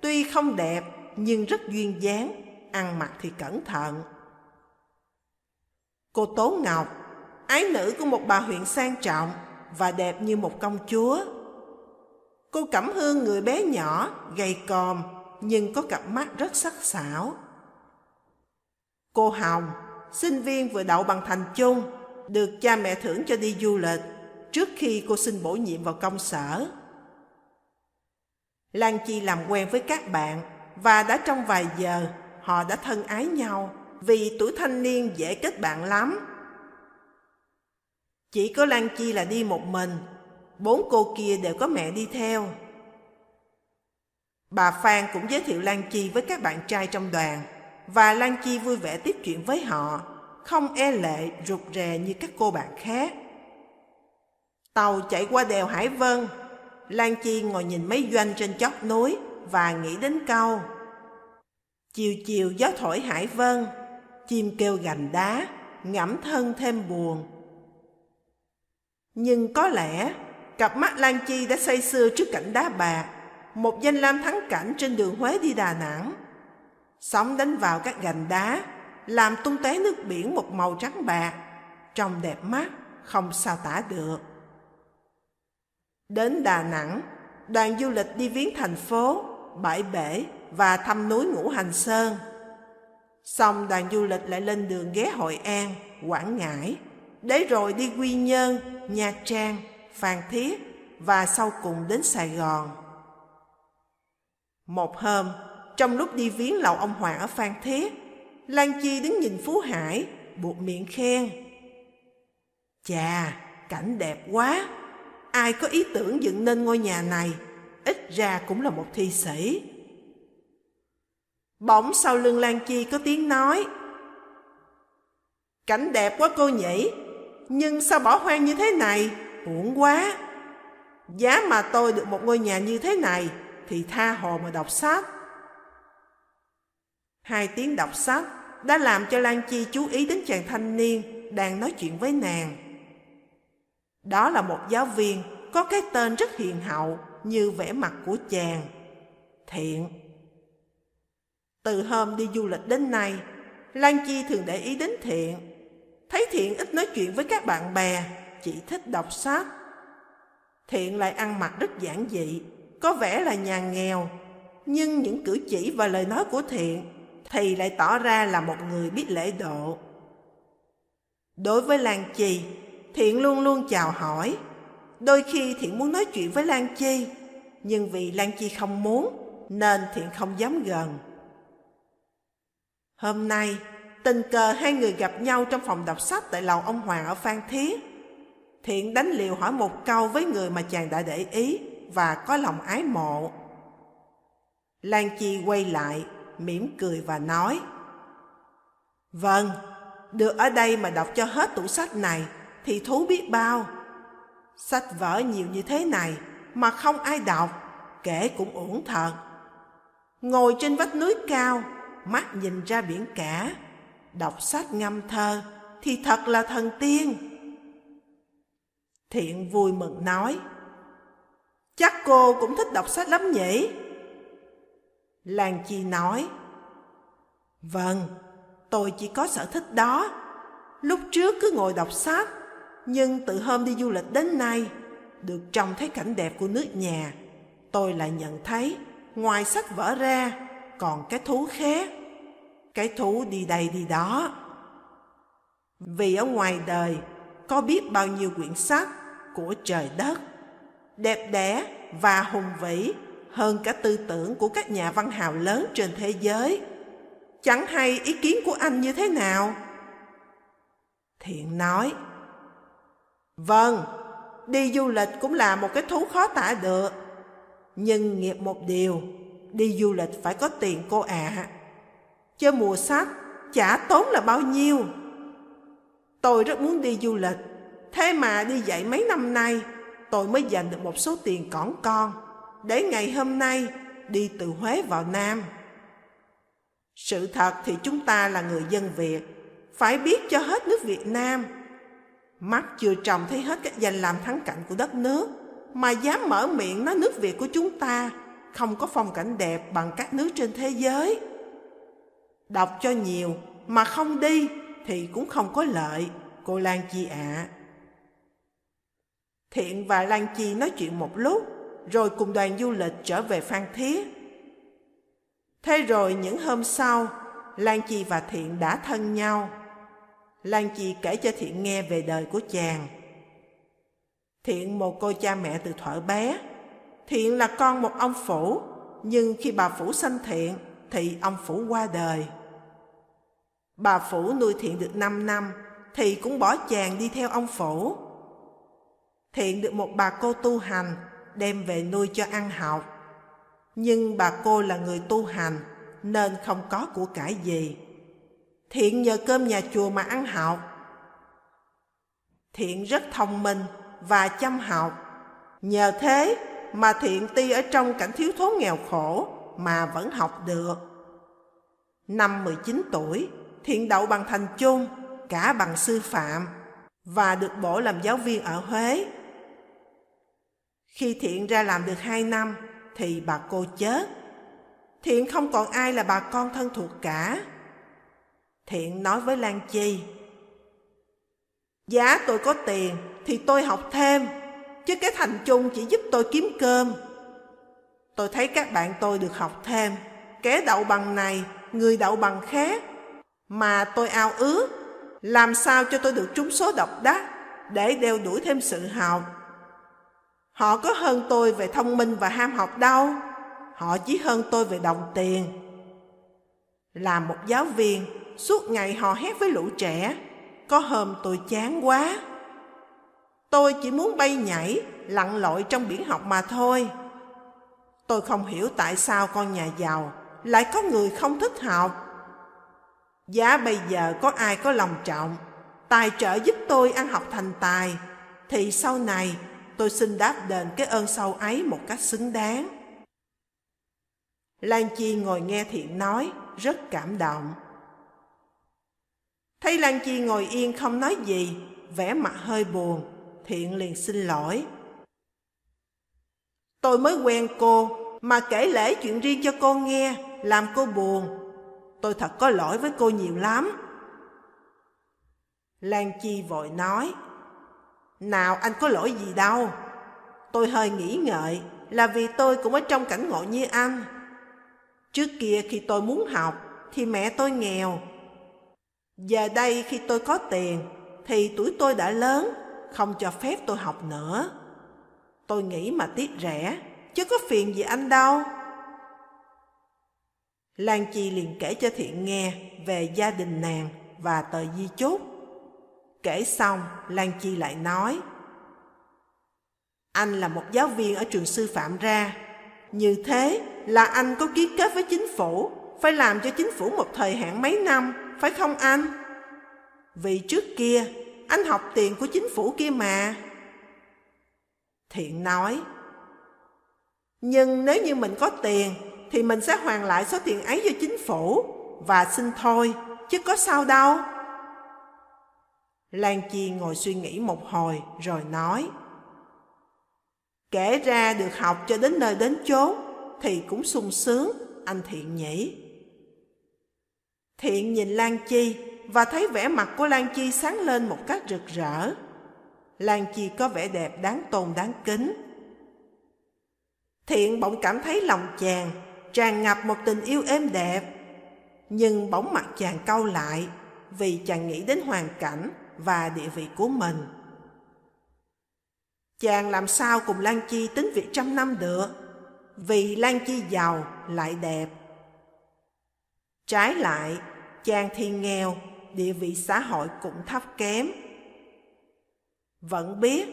Tuy không đẹp nhưng rất duyên dáng, ăn mặc thì cẩn thận. Cô Tố Ngọc, ái nữ của một bà huyện sang trọng và đẹp như một công chúa. Cô Cẩm Hương người bé nhỏ, gầy còm nhưng có cặp mắt rất sắc sảo. Cô Hồng, sinh viên vừa đậu bằng thành chung, được cha mẹ thưởng cho đi du lịch trước khi cô xin bổ nhiệm vào công sở. Lan Chi làm quen với các bạn và đã trong vài giờ họ đã thân ái nhau vì tuổi thanh niên dễ kết bạn lắm. Chỉ có Lan Chi là đi một mình, bốn cô kia đều có mẹ đi theo. Bà Phan cũng giới thiệu Lan Chi với các bạn trai trong đoàn và Lan Chi vui vẻ tiếp chuyện với họ, không e lệ rụt rè như các cô bạn khác. Tàu chạy qua đèo Hải Vân, Lan Chi ngồi nhìn mấy doanh trên chót núi và nghĩ đến câu. Chiều chiều gió thổi Hải Vân, chim kêu gành đá, ngẫm thân thêm buồn. Nhưng có lẽ cặp mắt Lan Chi đã say sưa trước cảnh đá bạc, một danh lam thắng cảnh trên đường Huế đi Đà Nẵng. Sóng đánh vào các gành đá, làm tung tóe nước biển một màu trắng bạc, trông đẹp mắt, không sao tả được. Đến Đà Nẵng, đoàn du lịch đi viếng thành phố, bãi bể và thăm núi Ngũ Hành Sơn. Xong đoàn du lịch lại lên đường ghé Hội An, Quảng Ngãi, để rồi đi Quy Nhơn, Nha Trang, Phan Thiết và sau cùng đến Sài Gòn. Một hôm, trong lúc đi viếng lầu ông Hoàng ở Phan Thiết, Lan Chi đứng nhìn Phú Hải, buộc miệng khen. Chà, cảnh đẹp quá! Ai có ý tưởng dựng nên ngôi nhà này, ít ra cũng là một thi sĩ. Bỗng sau lưng Lan Chi có tiếng nói. Cảnh đẹp quá cô nhỉ, nhưng sao bỏ hoang như thế này, uổng quá. Giá mà tôi được một ngôi nhà như thế này thì tha hồ mà đọc sách. Hai tiếng đọc sách đã làm cho Lan Chi chú ý đến chàng thanh niên đang nói chuyện với nàng. Đó là một giáo viên có cái tên rất hiền hậu như vẻ mặt của chàng. Thiện. Từ hôm đi du lịch đến nay, Lan Chi thường để ý đến Thiện. Thấy Thiện ít nói chuyện với các bạn bè, chỉ thích đọc sách. Thiện lại ăn mặc rất giản dị, có vẻ là nhà nghèo, nhưng những cử chỉ và lời nói của Thiện thì lại tỏ ra là một người biết lễ độ. Đối với Lan Chi, Thiện luôn luôn chào hỏi. Đôi khi Thiện muốn nói chuyện với Lan Chi, nhưng vì Lan Chi không muốn, nên Thiện không dám gần. Hôm nay, tình cờ hai người gặp nhau trong phòng đọc sách tại lầu ông Hoàng ở Phan Thiết. Thiện đánh liều hỏi một câu với người mà chàng đã để ý và có lòng ái mộ. Lan Chi quay lại, mỉm cười và nói Vâng, được ở đây mà đọc cho hết tủ sách này thì thú biết bao. Sách vở nhiều như thế này mà không ai đọc, kể cũng uổng thật. Ngồi trên vách núi cao, mắt nhìn ra biển cả, đọc sách ngâm thơ thì thật là thần tiên. Thiện vui mừng nói, chắc cô cũng thích đọc sách lắm nhỉ? Lan Chi nói, Vâng, tôi chỉ có sở thích đó. Lúc trước cứ ngồi đọc sách, nhưng từ hôm đi du lịch đến nay, được trông thấy cảnh đẹp của nước nhà, tôi lại nhận thấy ngoài sách vở ra còn cái thú khác. Cái thú đi đây đi đó. Vì ở ngoài đời có biết bao nhiêu quyển sách của trời đất, đẹp đẽ và hùng vĩ hơn cả tư tưởng của các nhà văn hào lớn trên thế giới. Chẳng hay ý kiến của anh như thế nào? Thiện nói, Vâng, đi du lịch cũng là một cái thú khó tả được. Nhưng nghiệp một điều, đi du lịch phải có tiền cô ạ. À. Chứ mùa sách chả tốn là bao nhiêu. Tôi rất muốn đi du lịch, thế mà đi dạy mấy năm nay, tôi mới dành được một số tiền cỏn con, để ngày hôm nay đi từ Huế vào Nam. Sự thật thì chúng ta là người dân Việt, phải biết cho hết nước Việt Nam. Mắt chưa trồng thấy hết các danh làm thắng cảnh của đất nước, mà dám mở miệng nói nước Việt của chúng ta không có phong cảnh đẹp bằng các nước trên thế giới. Đọc cho nhiều mà không đi thì cũng không có lợi, cô Lan Chi ạ. À. Thiện và Lan Chi nói chuyện một lúc, rồi cùng đoàn du lịch trở về Phan Thiết. Thế rồi những hôm sau, Lan Chi và Thiện đã thân nhau. Lan Chi kể cho Thiện nghe về đời của chàng. Thiện một cô cha mẹ từ thuở bé. Thiện là con một ông phủ, nhưng khi bà phủ sanh Thiện thì ông phủ qua đời. Bà phủ nuôi Thiện được 5 năm thì cũng bỏ chàng đi theo ông phủ. Thiện được một bà cô tu hành đem về nuôi cho ăn học. Nhưng bà cô là người tu hành nên không có của cải gì. Thiện nhờ cơm nhà chùa mà ăn học. Thiện rất thông minh và chăm học. Nhờ thế mà Thiện ti ở trong cảnh thiếu thốn nghèo khổ mà vẫn học được. Năm 19 tuổi, Thiện đậu bằng thành chung, cả bằng sư phạm và được bổ làm giáo viên ở Huế. Khi Thiện ra làm được hai năm thì bà cô chết. Thiện không còn ai là bà con thân thuộc cả. Thiện nói với Lan Chi. Giá tôi có tiền thì tôi học thêm, chứ cái thành chung chỉ giúp tôi kiếm cơm. Tôi thấy các bạn tôi được học thêm, kẻ đậu bằng này, người đậu bằng khác. Mà tôi ao ước, làm sao cho tôi được trúng số độc đắc để đeo đuổi thêm sự học. Họ có hơn tôi về thông minh và ham học đâu, họ chỉ hơn tôi về đồng tiền. Làm một giáo viên, suốt ngày họ hét với lũ trẻ, có hôm tôi chán quá. Tôi chỉ muốn bay nhảy, lặn lội trong biển học mà thôi. Tôi không hiểu tại sao con nhà giàu lại có người không thích học. Giá bây giờ có ai có lòng trọng, tài trợ giúp tôi ăn học thành tài, thì sau này tôi xin đáp đền cái ơn sâu ấy một cách xứng đáng. Lan Chi ngồi nghe Thiện nói, rất cảm động. Thấy Lan Chi ngồi yên không nói gì, vẻ mặt hơi buồn, Thiện liền xin lỗi. Tôi mới quen cô, mà kể lễ chuyện riêng cho cô nghe, làm cô buồn. Tôi thật có lỗi với cô nhiều lắm. Lan Chi vội nói, nào anh có lỗi gì đâu. Tôi hơi nghĩ ngợi là vì tôi cũng ở trong cảnh ngộ như anh. Trước kia khi tôi muốn học thì mẹ tôi nghèo. Giờ đây khi tôi có tiền thì tuổi tôi đã lớn, không cho phép tôi học nữa. Tôi nghĩ mà tiếc rẻ, chứ có phiền gì anh đâu. Lan Chi liền kể cho Thiện nghe về gia đình nàng và tờ di chốt. Kể xong, Lan Chi lại nói Anh là một giáo viên ở trường sư phạm ra. Như thế là anh có ký kết với chính phủ, phải làm cho chính phủ một thời hạn mấy năm, phải không anh? Vì trước kia, anh học tiền của chính phủ kia mà. Thiện nói Nhưng nếu như mình có tiền thì mình sẽ hoàn lại số tiền ấy cho chính phủ và xin thôi, chứ có sao đâu. Lan Chi ngồi suy nghĩ một hồi rồi nói Kể ra được học cho đến nơi đến chốn thì cũng sung sướng, anh Thiện nhỉ. Thiện nhìn Lan Chi và thấy vẻ mặt của Lan Chi sáng lên một cách rực rỡ. Lan Chi có vẻ đẹp đáng tôn đáng kính. Thiện bỗng cảm thấy lòng chàng tràn ngập một tình yêu êm đẹp. Nhưng bỗng mặt chàng cau lại vì chàng nghĩ đến hoàn cảnh và địa vị của mình. Chàng làm sao cùng Lan Chi tính việc trăm năm được, vì Lan Chi giàu lại đẹp. Trái lại, chàng thì nghèo, địa vị xã hội cũng thấp kém. Vẫn biết,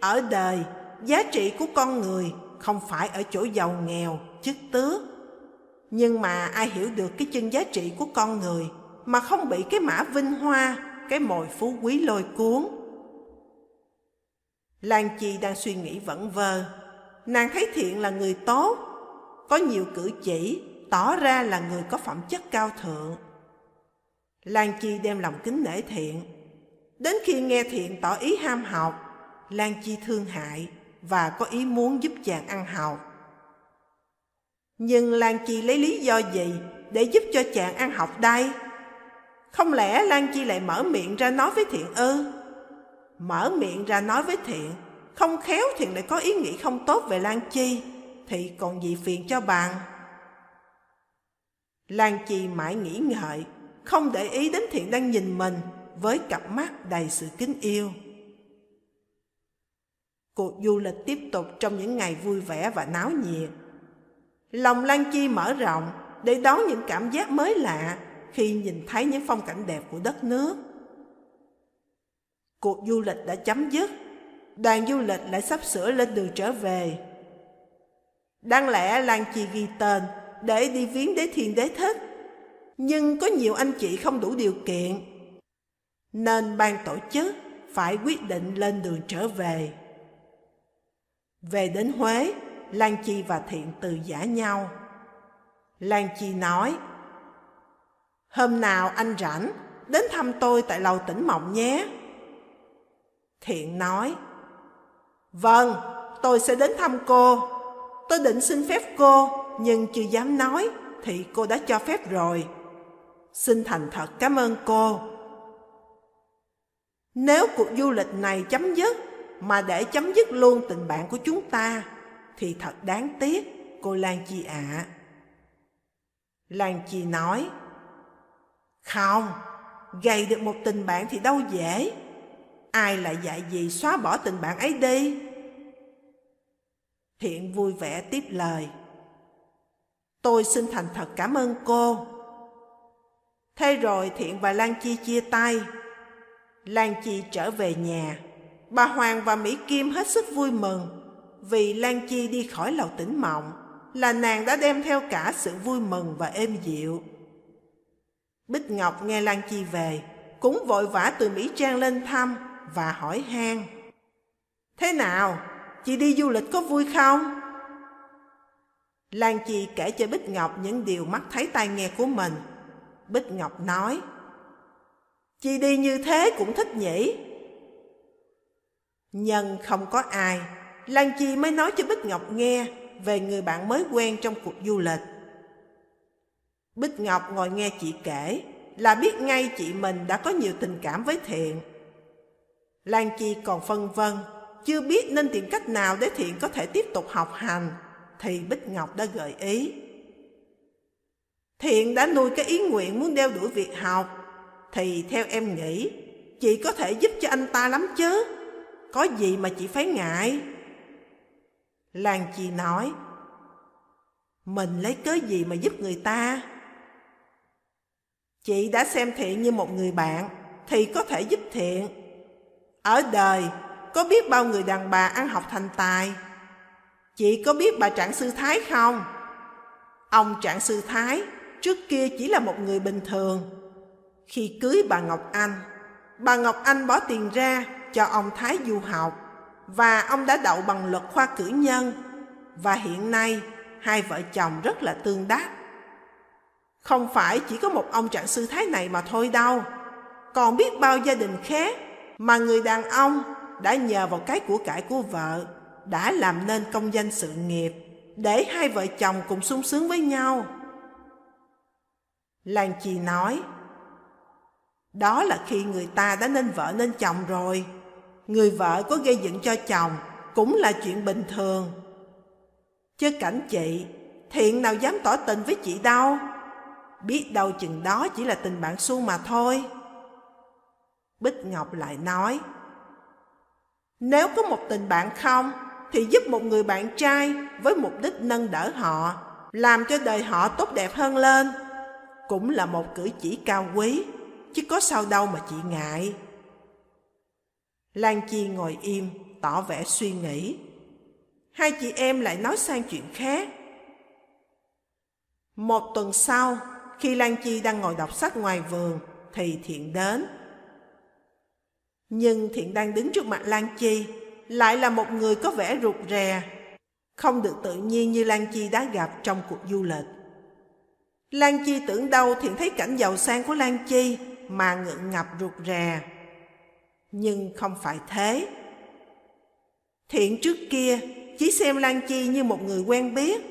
ở đời, giá trị của con người không phải ở chỗ giàu nghèo, chức tước, nhưng mà ai hiểu được cái chân giá trị của con người mà không bị cái mã vinh hoa, cái mồi phú quý lôi cuốn. Lan Chi đang suy nghĩ vẩn vơ. Nàng thấy Thiện là người tốt, có nhiều cử chỉ, tỏ ra là người có phẩm chất cao thượng. Lan Chi đem lòng kính nể thiện. Đến khi nghe thiện tỏ ý ham học, Lan Chi thương hại và có ý muốn giúp chàng ăn học. Nhưng Lan Chi lấy lý do gì để giúp cho chàng ăn học đây? Không lẽ Lan Chi lại mở miệng ra nói với thiện ư? Mở miệng ra nói với thiện, không khéo thiện lại có ý nghĩ không tốt về Lan Chi, thì còn gì phiền cho bạn Lan Chi mãi nghĩ ngợi, không để ý đến thiện đang nhìn mình với cặp mắt đầy sự kính yêu. Cuộc du lịch tiếp tục trong những ngày vui vẻ và náo nhiệt. Lòng Lan Chi mở rộng để đón những cảm giác mới lạ khi nhìn thấy những phong cảnh đẹp của đất nước. Cuộc du lịch đã chấm dứt, đoàn du lịch lại sắp sửa lên đường trở về. Đáng lẽ Lan Chi ghi tên để đi viếng đế thiên đế thích, nhưng có nhiều anh chị không đủ điều kiện, nên ban tổ chức phải quyết định lên đường trở về. Về đến Huế, Lan Chi và Thiện từ giả nhau. Lan Chi nói, Hôm nào anh rảnh, đến thăm tôi tại lầu tỉnh Mộng nhé. Thiện nói, Vâng, tôi sẽ đến thăm cô. Tôi định xin phép cô, nhưng chưa dám nói, thì cô đã cho phép rồi. Xin thành thật cảm ơn cô. Nếu cuộc du lịch này chấm dứt, mà để chấm dứt luôn tình bạn của chúng ta, thì thật đáng tiếc, cô Lan Chi ạ. À. Lan Chi nói, không, gây được một tình bạn thì đâu dễ. Ai lại dạy gì xóa bỏ tình bạn ấy đi? Thiện vui vẻ tiếp lời. Tôi xin thành thật cảm ơn cô. Thế rồi Thiện và Lan Chi chia tay. Lan Chi trở về nhà. Bà Hoàng và Mỹ Kim hết sức vui mừng vì Lan Chi đi khỏi lầu tỉnh mộng là nàng đã đem theo cả sự vui mừng và êm dịu. Bích Ngọc nghe Lan Chi về, cũng vội vã từ Mỹ Trang lên thăm và hỏi han. Thế nào, chị đi du lịch có vui không? Lan Chi kể cho Bích Ngọc những điều mắt thấy tai nghe của mình. Bích Ngọc nói, Chị đi như thế cũng thích nhỉ? Nhân không có ai, Lan Chi mới nói cho Bích Ngọc nghe về người bạn mới quen trong cuộc du lịch. Bích Ngọc ngồi nghe chị kể là biết ngay chị mình đã có nhiều tình cảm với Thiện. Lan Chi còn phân vân, chưa biết nên tìm cách nào để Thiện có thể tiếp tục học hành, thì Bích Ngọc đã gợi ý. Thiện đã nuôi cái ý nguyện muốn đeo đuổi việc học, thì theo em nghĩ, chị có thể giúp cho anh ta lắm chứ. Có gì mà chị phải ngại? Lan Chi nói, Mình lấy cớ gì mà giúp người ta? Chị đã xem thiện như một người bạn, thì có thể giúp thiện. Ở đời, có biết bao người đàn bà ăn học thành tài? Chị có biết bà Trạng Sư Thái không? Ông Trạng Sư Thái trước kia chỉ là một người bình thường. Khi cưới bà Ngọc Anh, bà Ngọc Anh bỏ tiền ra cho ông Thái du học và ông đã đậu bằng luật khoa cử nhân và hiện nay hai vợ chồng rất là tương đắc. Không phải chỉ có một ông trạng sư thái này mà thôi đâu, còn biết bao gia đình khác mà người đàn ông đã nhờ vào cái của cải của vợ đã làm nên công danh sự nghiệp để hai vợ chồng cùng sung sướng với nhau. Lan Chi nói, đó là khi người ta đã nên vợ nên chồng rồi người vợ có gây dựng cho chồng cũng là chuyện bình thường. Chứ cảnh chị, thiện nào dám tỏ tình với chị đâu. Biết đâu chừng đó chỉ là tình bạn xu mà thôi. Bích Ngọc lại nói, Nếu có một tình bạn không, thì giúp một người bạn trai với mục đích nâng đỡ họ, làm cho đời họ tốt đẹp hơn lên. Cũng là một cử chỉ cao quý, chứ có sao đâu mà chị ngại. Lan Chi ngồi im, tỏ vẻ suy nghĩ. Hai chị em lại nói sang chuyện khác. Một tuần sau, khi Lan Chi đang ngồi đọc sách ngoài vườn, thì Thiện đến. Nhưng Thiện đang đứng trước mặt Lan Chi, lại là một người có vẻ rụt rè, không được tự nhiên như Lan Chi đã gặp trong cuộc du lịch. Lan Chi tưởng đâu Thiện thấy cảnh giàu sang của Lan Chi, mà ngượng ngập rụt rè. Nhưng không phải thế. Thiện trước kia chỉ xem Lan Chi như một người quen biết,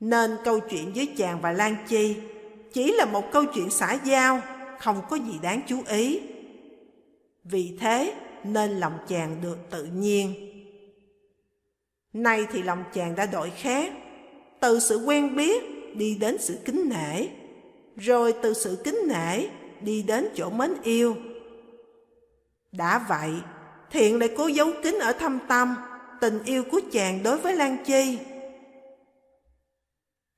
nên câu chuyện với chàng và Lan Chi chỉ là một câu chuyện xã giao, không có gì đáng chú ý. Vì thế nên lòng chàng được tự nhiên. Nay thì lòng chàng đã đổi khác, từ sự quen biết đi đến sự kính nể, rồi từ sự kính nể đi đến chỗ mến yêu. Đã vậy, Thiện lại cố giấu kín ở thâm tâm tình yêu của chàng đối với Lan Chi.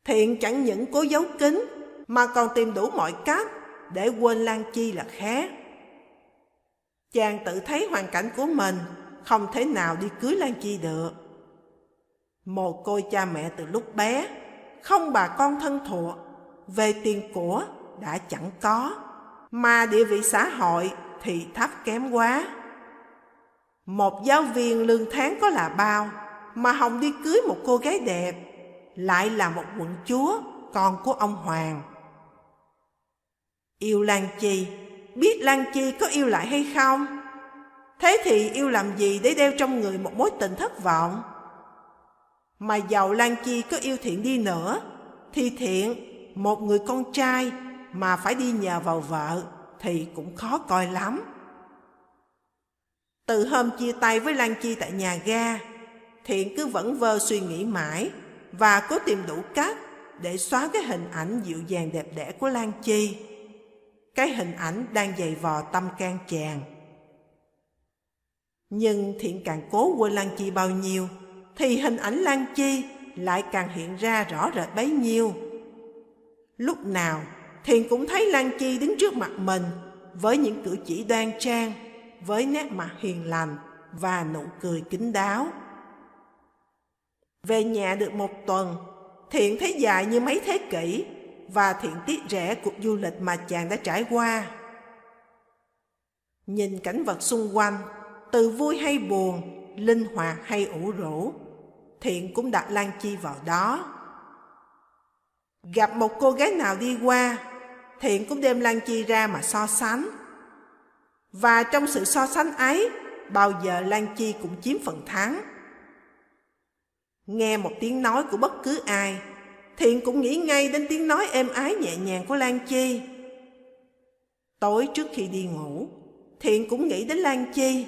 Thiện chẳng những cố giấu kín mà còn tìm đủ mọi cách để quên Lan Chi là khé. Chàng tự thấy hoàn cảnh của mình không thể nào đi cưới Lan Chi được. Mồ côi cha mẹ từ lúc bé, không bà con thân thuộc, về tiền của đã chẳng có, mà địa vị xã hội thì thấp kém quá. Một giáo viên lương tháng có là bao, mà Hồng đi cưới một cô gái đẹp, lại là một quận chúa, con của ông Hoàng. Yêu Lan Chi, biết Lan Chi có yêu lại hay không? Thế thì yêu làm gì để đeo trong người một mối tình thất vọng? Mà giàu Lan Chi có yêu Thiện đi nữa, thì Thiện, một người con trai mà phải đi nhờ vào vợ, thì cũng khó coi lắm. Từ hôm chia tay với Lan Chi tại nhà ga, Thiện cứ vẫn vơ suy nghĩ mãi và cố tìm đủ cách để xóa cái hình ảnh dịu dàng đẹp đẽ của Lan Chi. Cái hình ảnh đang dày vò tâm can chàng. Nhưng Thiện càng cố quên Lan Chi bao nhiêu, thì hình ảnh Lan Chi lại càng hiện ra rõ rệt bấy nhiêu. Lúc nào, Thiện cũng thấy Lan Chi đứng trước mặt mình với những cử chỉ đoan trang, với nét mặt hiền lành và nụ cười kính đáo. Về nhà được một tuần, Thiện thấy dài như mấy thế kỷ và Thiện tiết rẻ cuộc du lịch mà chàng đã trải qua. Nhìn cảnh vật xung quanh, từ vui hay buồn, linh hoạt hay ủ rũ, Thiện cũng đặt Lan Chi vào đó. Gặp một cô gái nào đi qua, Thiện cũng đem Lan Chi ra mà so sánh. Và trong sự so sánh ấy, bao giờ Lan Chi cũng chiếm phần thắng. Nghe một tiếng nói của bất cứ ai, Thiện cũng nghĩ ngay đến tiếng nói êm ái nhẹ nhàng của Lan Chi. Tối trước khi đi ngủ, Thiện cũng nghĩ đến Lan Chi.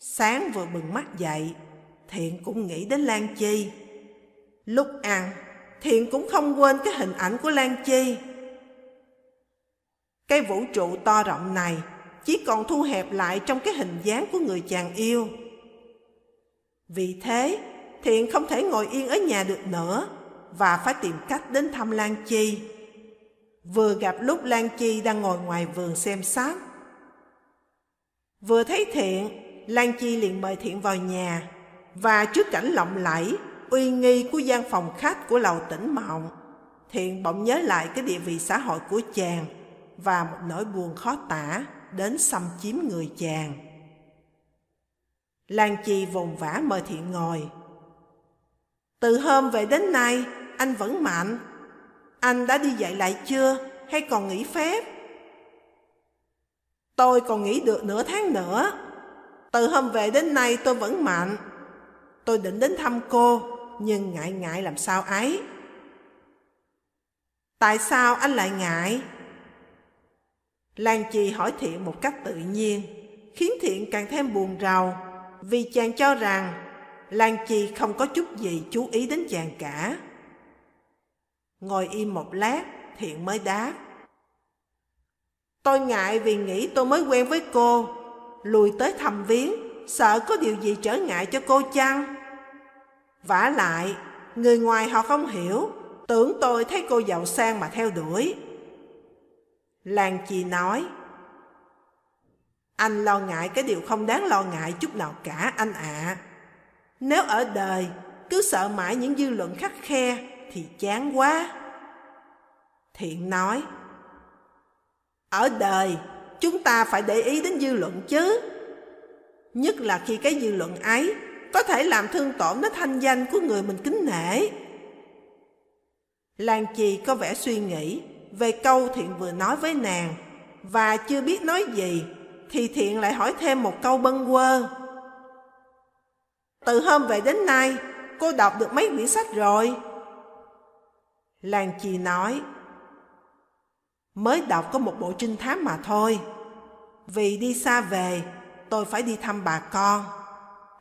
Sáng vừa bừng mắt dậy, Thiện cũng nghĩ đến Lan Chi. Lúc ăn, Thiện cũng không quên cái hình ảnh của Lan Chi. Cái vũ trụ to rộng này chỉ còn thu hẹp lại trong cái hình dáng của người chàng yêu. Vì thế, Thiện không thể ngồi yên ở nhà được nữa và phải tìm cách đến thăm Lan Chi. Vừa gặp lúc Lan Chi đang ngồi ngoài vườn xem sát. Vừa thấy Thiện, Lan Chi liền mời Thiện vào nhà và trước cảnh lộng lẫy, uy nghi của gian phòng khách của lầu tỉnh mộng, Thiện bỗng nhớ lại cái địa vị xã hội của chàng và một nỗi buồn khó tả đến xâm chiếm người chàng. Lan Chi vồn vã mời Thiện ngồi. Từ hôm về đến nay, anh vẫn mạnh. Anh đã đi dạy lại chưa hay còn nghỉ phép? Tôi còn nghỉ được nửa tháng nữa. Từ hôm về đến nay tôi vẫn mạnh. Tôi định đến thăm cô, nhưng ngại ngại làm sao ấy. Tại sao anh lại ngại? Lan Chi hỏi Thiện một cách tự nhiên, khiến Thiện càng thêm buồn rầu, vì chàng cho rằng Lan Chi không có chút gì chú ý đến chàng cả. Ngồi im một lát, Thiện mới đáp. Tôi ngại vì nghĩ tôi mới quen với cô, lùi tới thăm viếng, sợ có điều gì trở ngại cho cô chăng? vả lại, người ngoài họ không hiểu, tưởng tôi thấy cô giàu sang mà theo đuổi. Lan Chi nói, Anh lo ngại cái điều không đáng lo ngại chút nào cả anh ạ. À. Nếu ở đời cứ sợ mãi những dư luận khắc khe thì chán quá. Thiện nói, Ở đời chúng ta phải để ý đến dư luận chứ. Nhất là khi cái dư luận ấy có thể làm thương tổn đến thanh danh của người mình kính nể. Lan Chi có vẻ suy nghĩ về câu thiện vừa nói với nàng, và chưa biết nói gì thì Thiện lại hỏi thêm một câu bâng quơ. Từ hôm về đến nay, cô đọc được mấy quyển sách rồi? Lan Chi nói, mới đọc có một bộ trinh thám mà thôi. Vì đi xa về, tôi phải đi thăm bà con.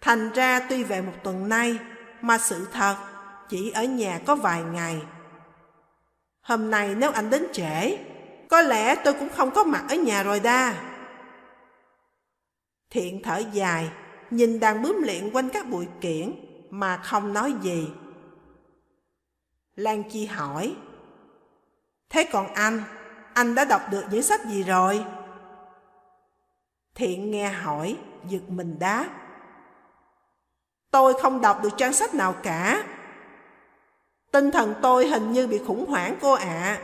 Thành ra tuy về một tuần nay, mà sự thật chỉ ở nhà có vài ngày. Hôm nay nếu anh đến trễ, có lẽ tôi cũng không có mặt ở nhà rồi đa. Thiện thở dài, nhìn đang bướm liện quanh các bụi kiển mà không nói gì. Lan Chi hỏi, Thế còn anh, anh đã đọc được những sách gì rồi? Thiện nghe hỏi, giật mình đáp. Tôi không đọc được trang sách nào cả. Tinh thần tôi hình như bị khủng hoảng cô ạ. À.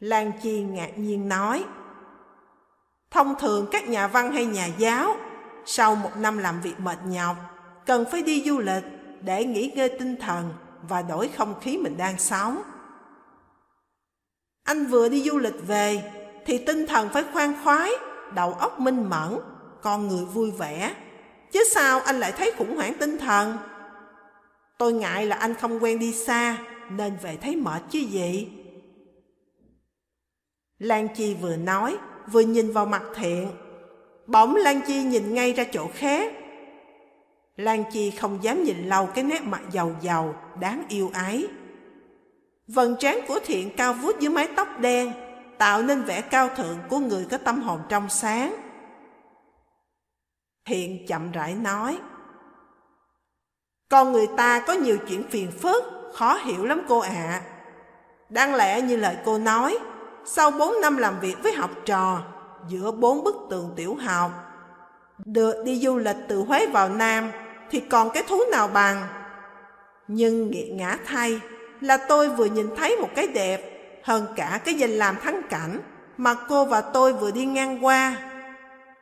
Lan Chi ngạc nhiên nói. Thông thường các nhà văn hay nhà giáo, sau một năm làm việc mệt nhọc, cần phải đi du lịch để nghỉ ngơi tinh thần và đổi không khí mình đang sống. Anh vừa đi du lịch về thì tinh thần phải khoan khoái, đầu óc minh mẫn, con người vui vẻ. Chứ sao anh lại thấy khủng hoảng tinh thần? Tôi ngại là anh không quen đi xa nên về thấy mệt chứ gì. Lan Chi vừa nói, vừa nhìn vào mặt thiện. Bỗng Lan Chi nhìn ngay ra chỗ khác. Lan Chi không dám nhìn lâu cái nét mặt giàu giàu, đáng yêu ái. Vần trán của thiện cao vút dưới mái tóc đen, tạo nên vẻ cao thượng của người có tâm hồn trong sáng. Thiện chậm rãi nói, Con người ta có nhiều chuyện phiền phức, khó hiểu lắm cô ạ. À. Đáng lẽ như lời cô nói, sau 4 năm làm việc với học trò, giữa bốn bức tường tiểu học, được đi du lịch từ Huế vào Nam thì còn cái thú nào bằng. Nhưng nghiệt ngã thay là tôi vừa nhìn thấy một cái đẹp hơn cả cái danh làm thắng cảnh mà cô và tôi vừa đi ngang qua.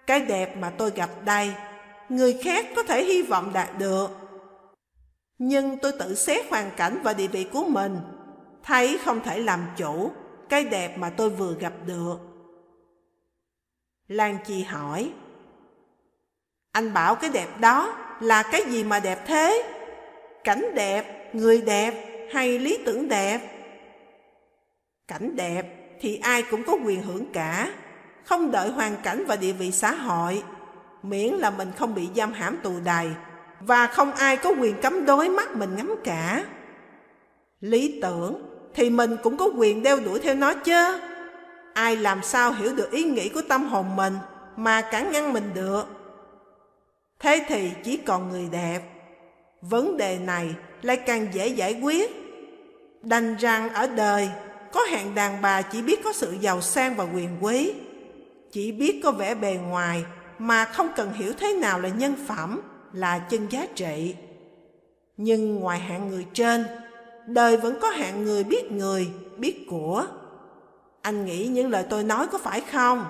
Cái đẹp mà tôi gặp đây, người khác có thể hy vọng đạt được. Nhưng tôi tự xét hoàn cảnh và địa vị của mình, thấy không thể làm chủ cái đẹp mà tôi vừa gặp được. Lan Chi hỏi, Anh bảo cái đẹp đó là cái gì mà đẹp thế? Cảnh đẹp, người đẹp hay lý tưởng đẹp? Cảnh đẹp thì ai cũng có quyền hưởng cả, không đợi hoàn cảnh và địa vị xã hội, miễn là mình không bị giam hãm tù đầy và không ai có quyền cấm đối mắt mình ngắm cả. Lý tưởng thì mình cũng có quyền đeo đuổi theo nó chứ. Ai làm sao hiểu được ý nghĩ của tâm hồn mình mà cản ngăn mình được. Thế thì chỉ còn người đẹp. Vấn đề này lại càng dễ giải quyết. Đành rằng ở đời có hạng đàn bà chỉ biết có sự giàu sang và quyền quý. Chỉ biết có vẻ bề ngoài mà không cần hiểu thế nào là nhân phẩm, là chân giá trị. Nhưng ngoài hạng người trên, đời vẫn có hạng người biết người, biết của. Anh nghĩ những lời tôi nói có phải không?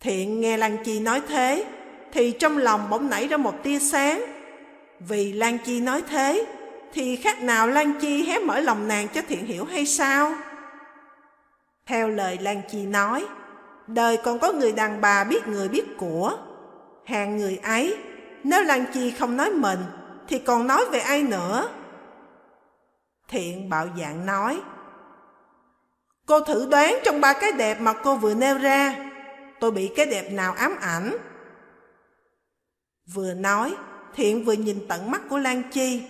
Thiện nghe Lan Chi nói thế, thì trong lòng bỗng nảy ra một tia sáng. Vì Lan Chi nói thế, thì khác nào Lan Chi hé mở lòng nàng cho Thiện hiểu hay sao? Theo lời Lan Chi nói, đời còn có người đàn bà biết người biết của. Hàng người ấy, nếu Lan Chi không nói mình, thì còn nói về ai nữa? Thiện bạo dạng nói, Cô thử đoán trong ba cái đẹp mà cô vừa nêu ra, tôi bị cái đẹp nào ám ảnh? Vừa nói, Thiện vừa nhìn tận mắt của Lan Chi,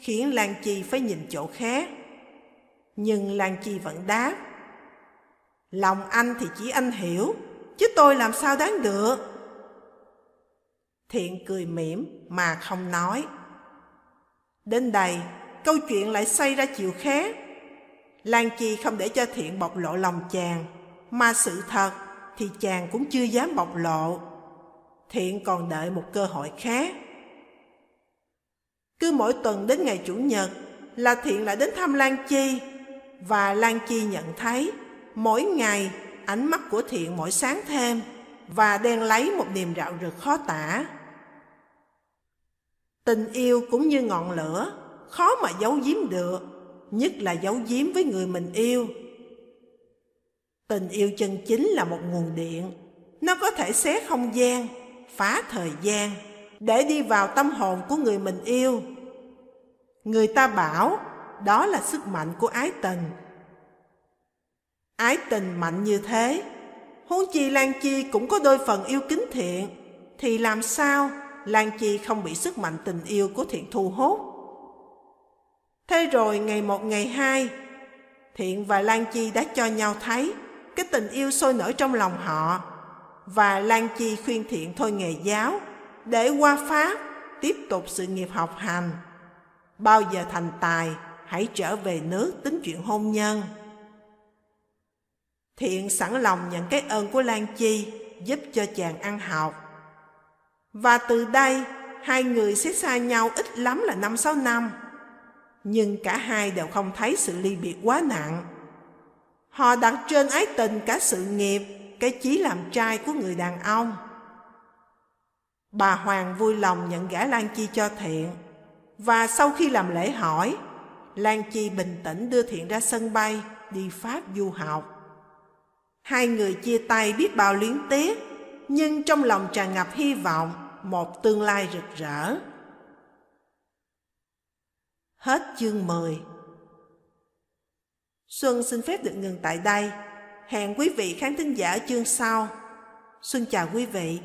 khiến Lan Chi phải nhìn chỗ khác. Nhưng Lan Chi vẫn đáp, Lòng anh thì chỉ anh hiểu, chứ tôi làm sao đáng được. Thiện cười mỉm mà không nói. Đến đây, câu chuyện lại xoay ra chiều khác. Lan Chi không để cho Thiện bộc lộ lòng chàng, mà sự thật thì chàng cũng chưa dám bộc lộ. Thiện còn đợi một cơ hội khác. Cứ mỗi tuần đến ngày Chủ nhật là Thiện lại đến thăm Lan Chi, và Lan Chi nhận thấy mỗi ngày ánh mắt của Thiện mỗi sáng thêm và đen lấy một niềm rạo rực khó tả. Tình yêu cũng như ngọn lửa, khó mà giấu giếm được, nhất là giấu giếm với người mình yêu. Tình yêu chân chính là một nguồn điện. Nó có thể xé không gian, phá thời gian, để đi vào tâm hồn của người mình yêu. Người ta bảo đó là sức mạnh của ái tình. Ái tình mạnh như thế, huống chi Lan Chi cũng có đôi phần yêu kính thiện, thì làm sao Lan Chi không bị sức mạnh tình yêu của thiện thu hút? Thế rồi ngày một ngày hai, Thiện và Lan Chi đã cho nhau thấy cái tình yêu sôi nổi trong lòng họ và Lan Chi khuyên Thiện thôi nghề giáo để qua Pháp tiếp tục sự nghiệp học hành. Bao giờ thành tài, hãy trở về nước tính chuyện hôn nhân. Thiện sẵn lòng nhận cái ơn của Lan Chi giúp cho chàng ăn học. Và từ đây, hai người sẽ xa nhau ít lắm là năm sáu năm. Nhưng cả hai đều không thấy sự ly biệt quá nặng. Họ đặt trên ái tình cả sự nghiệp, cái chí làm trai của người đàn ông. Bà Hoàng vui lòng nhận gã Lan Chi cho Thiện. Và sau khi làm lễ hỏi, Lan Chi bình tĩnh đưa Thiện ra sân bay đi Pháp du học. Hai người chia tay biết bao luyến tiếc, nhưng trong lòng tràn ngập hy vọng một tương lai rực rỡ. Hết chương 10 Xuân xin phép được ngừng tại đây. Hẹn quý vị khán thính giả chương sau. xin chào quý vị.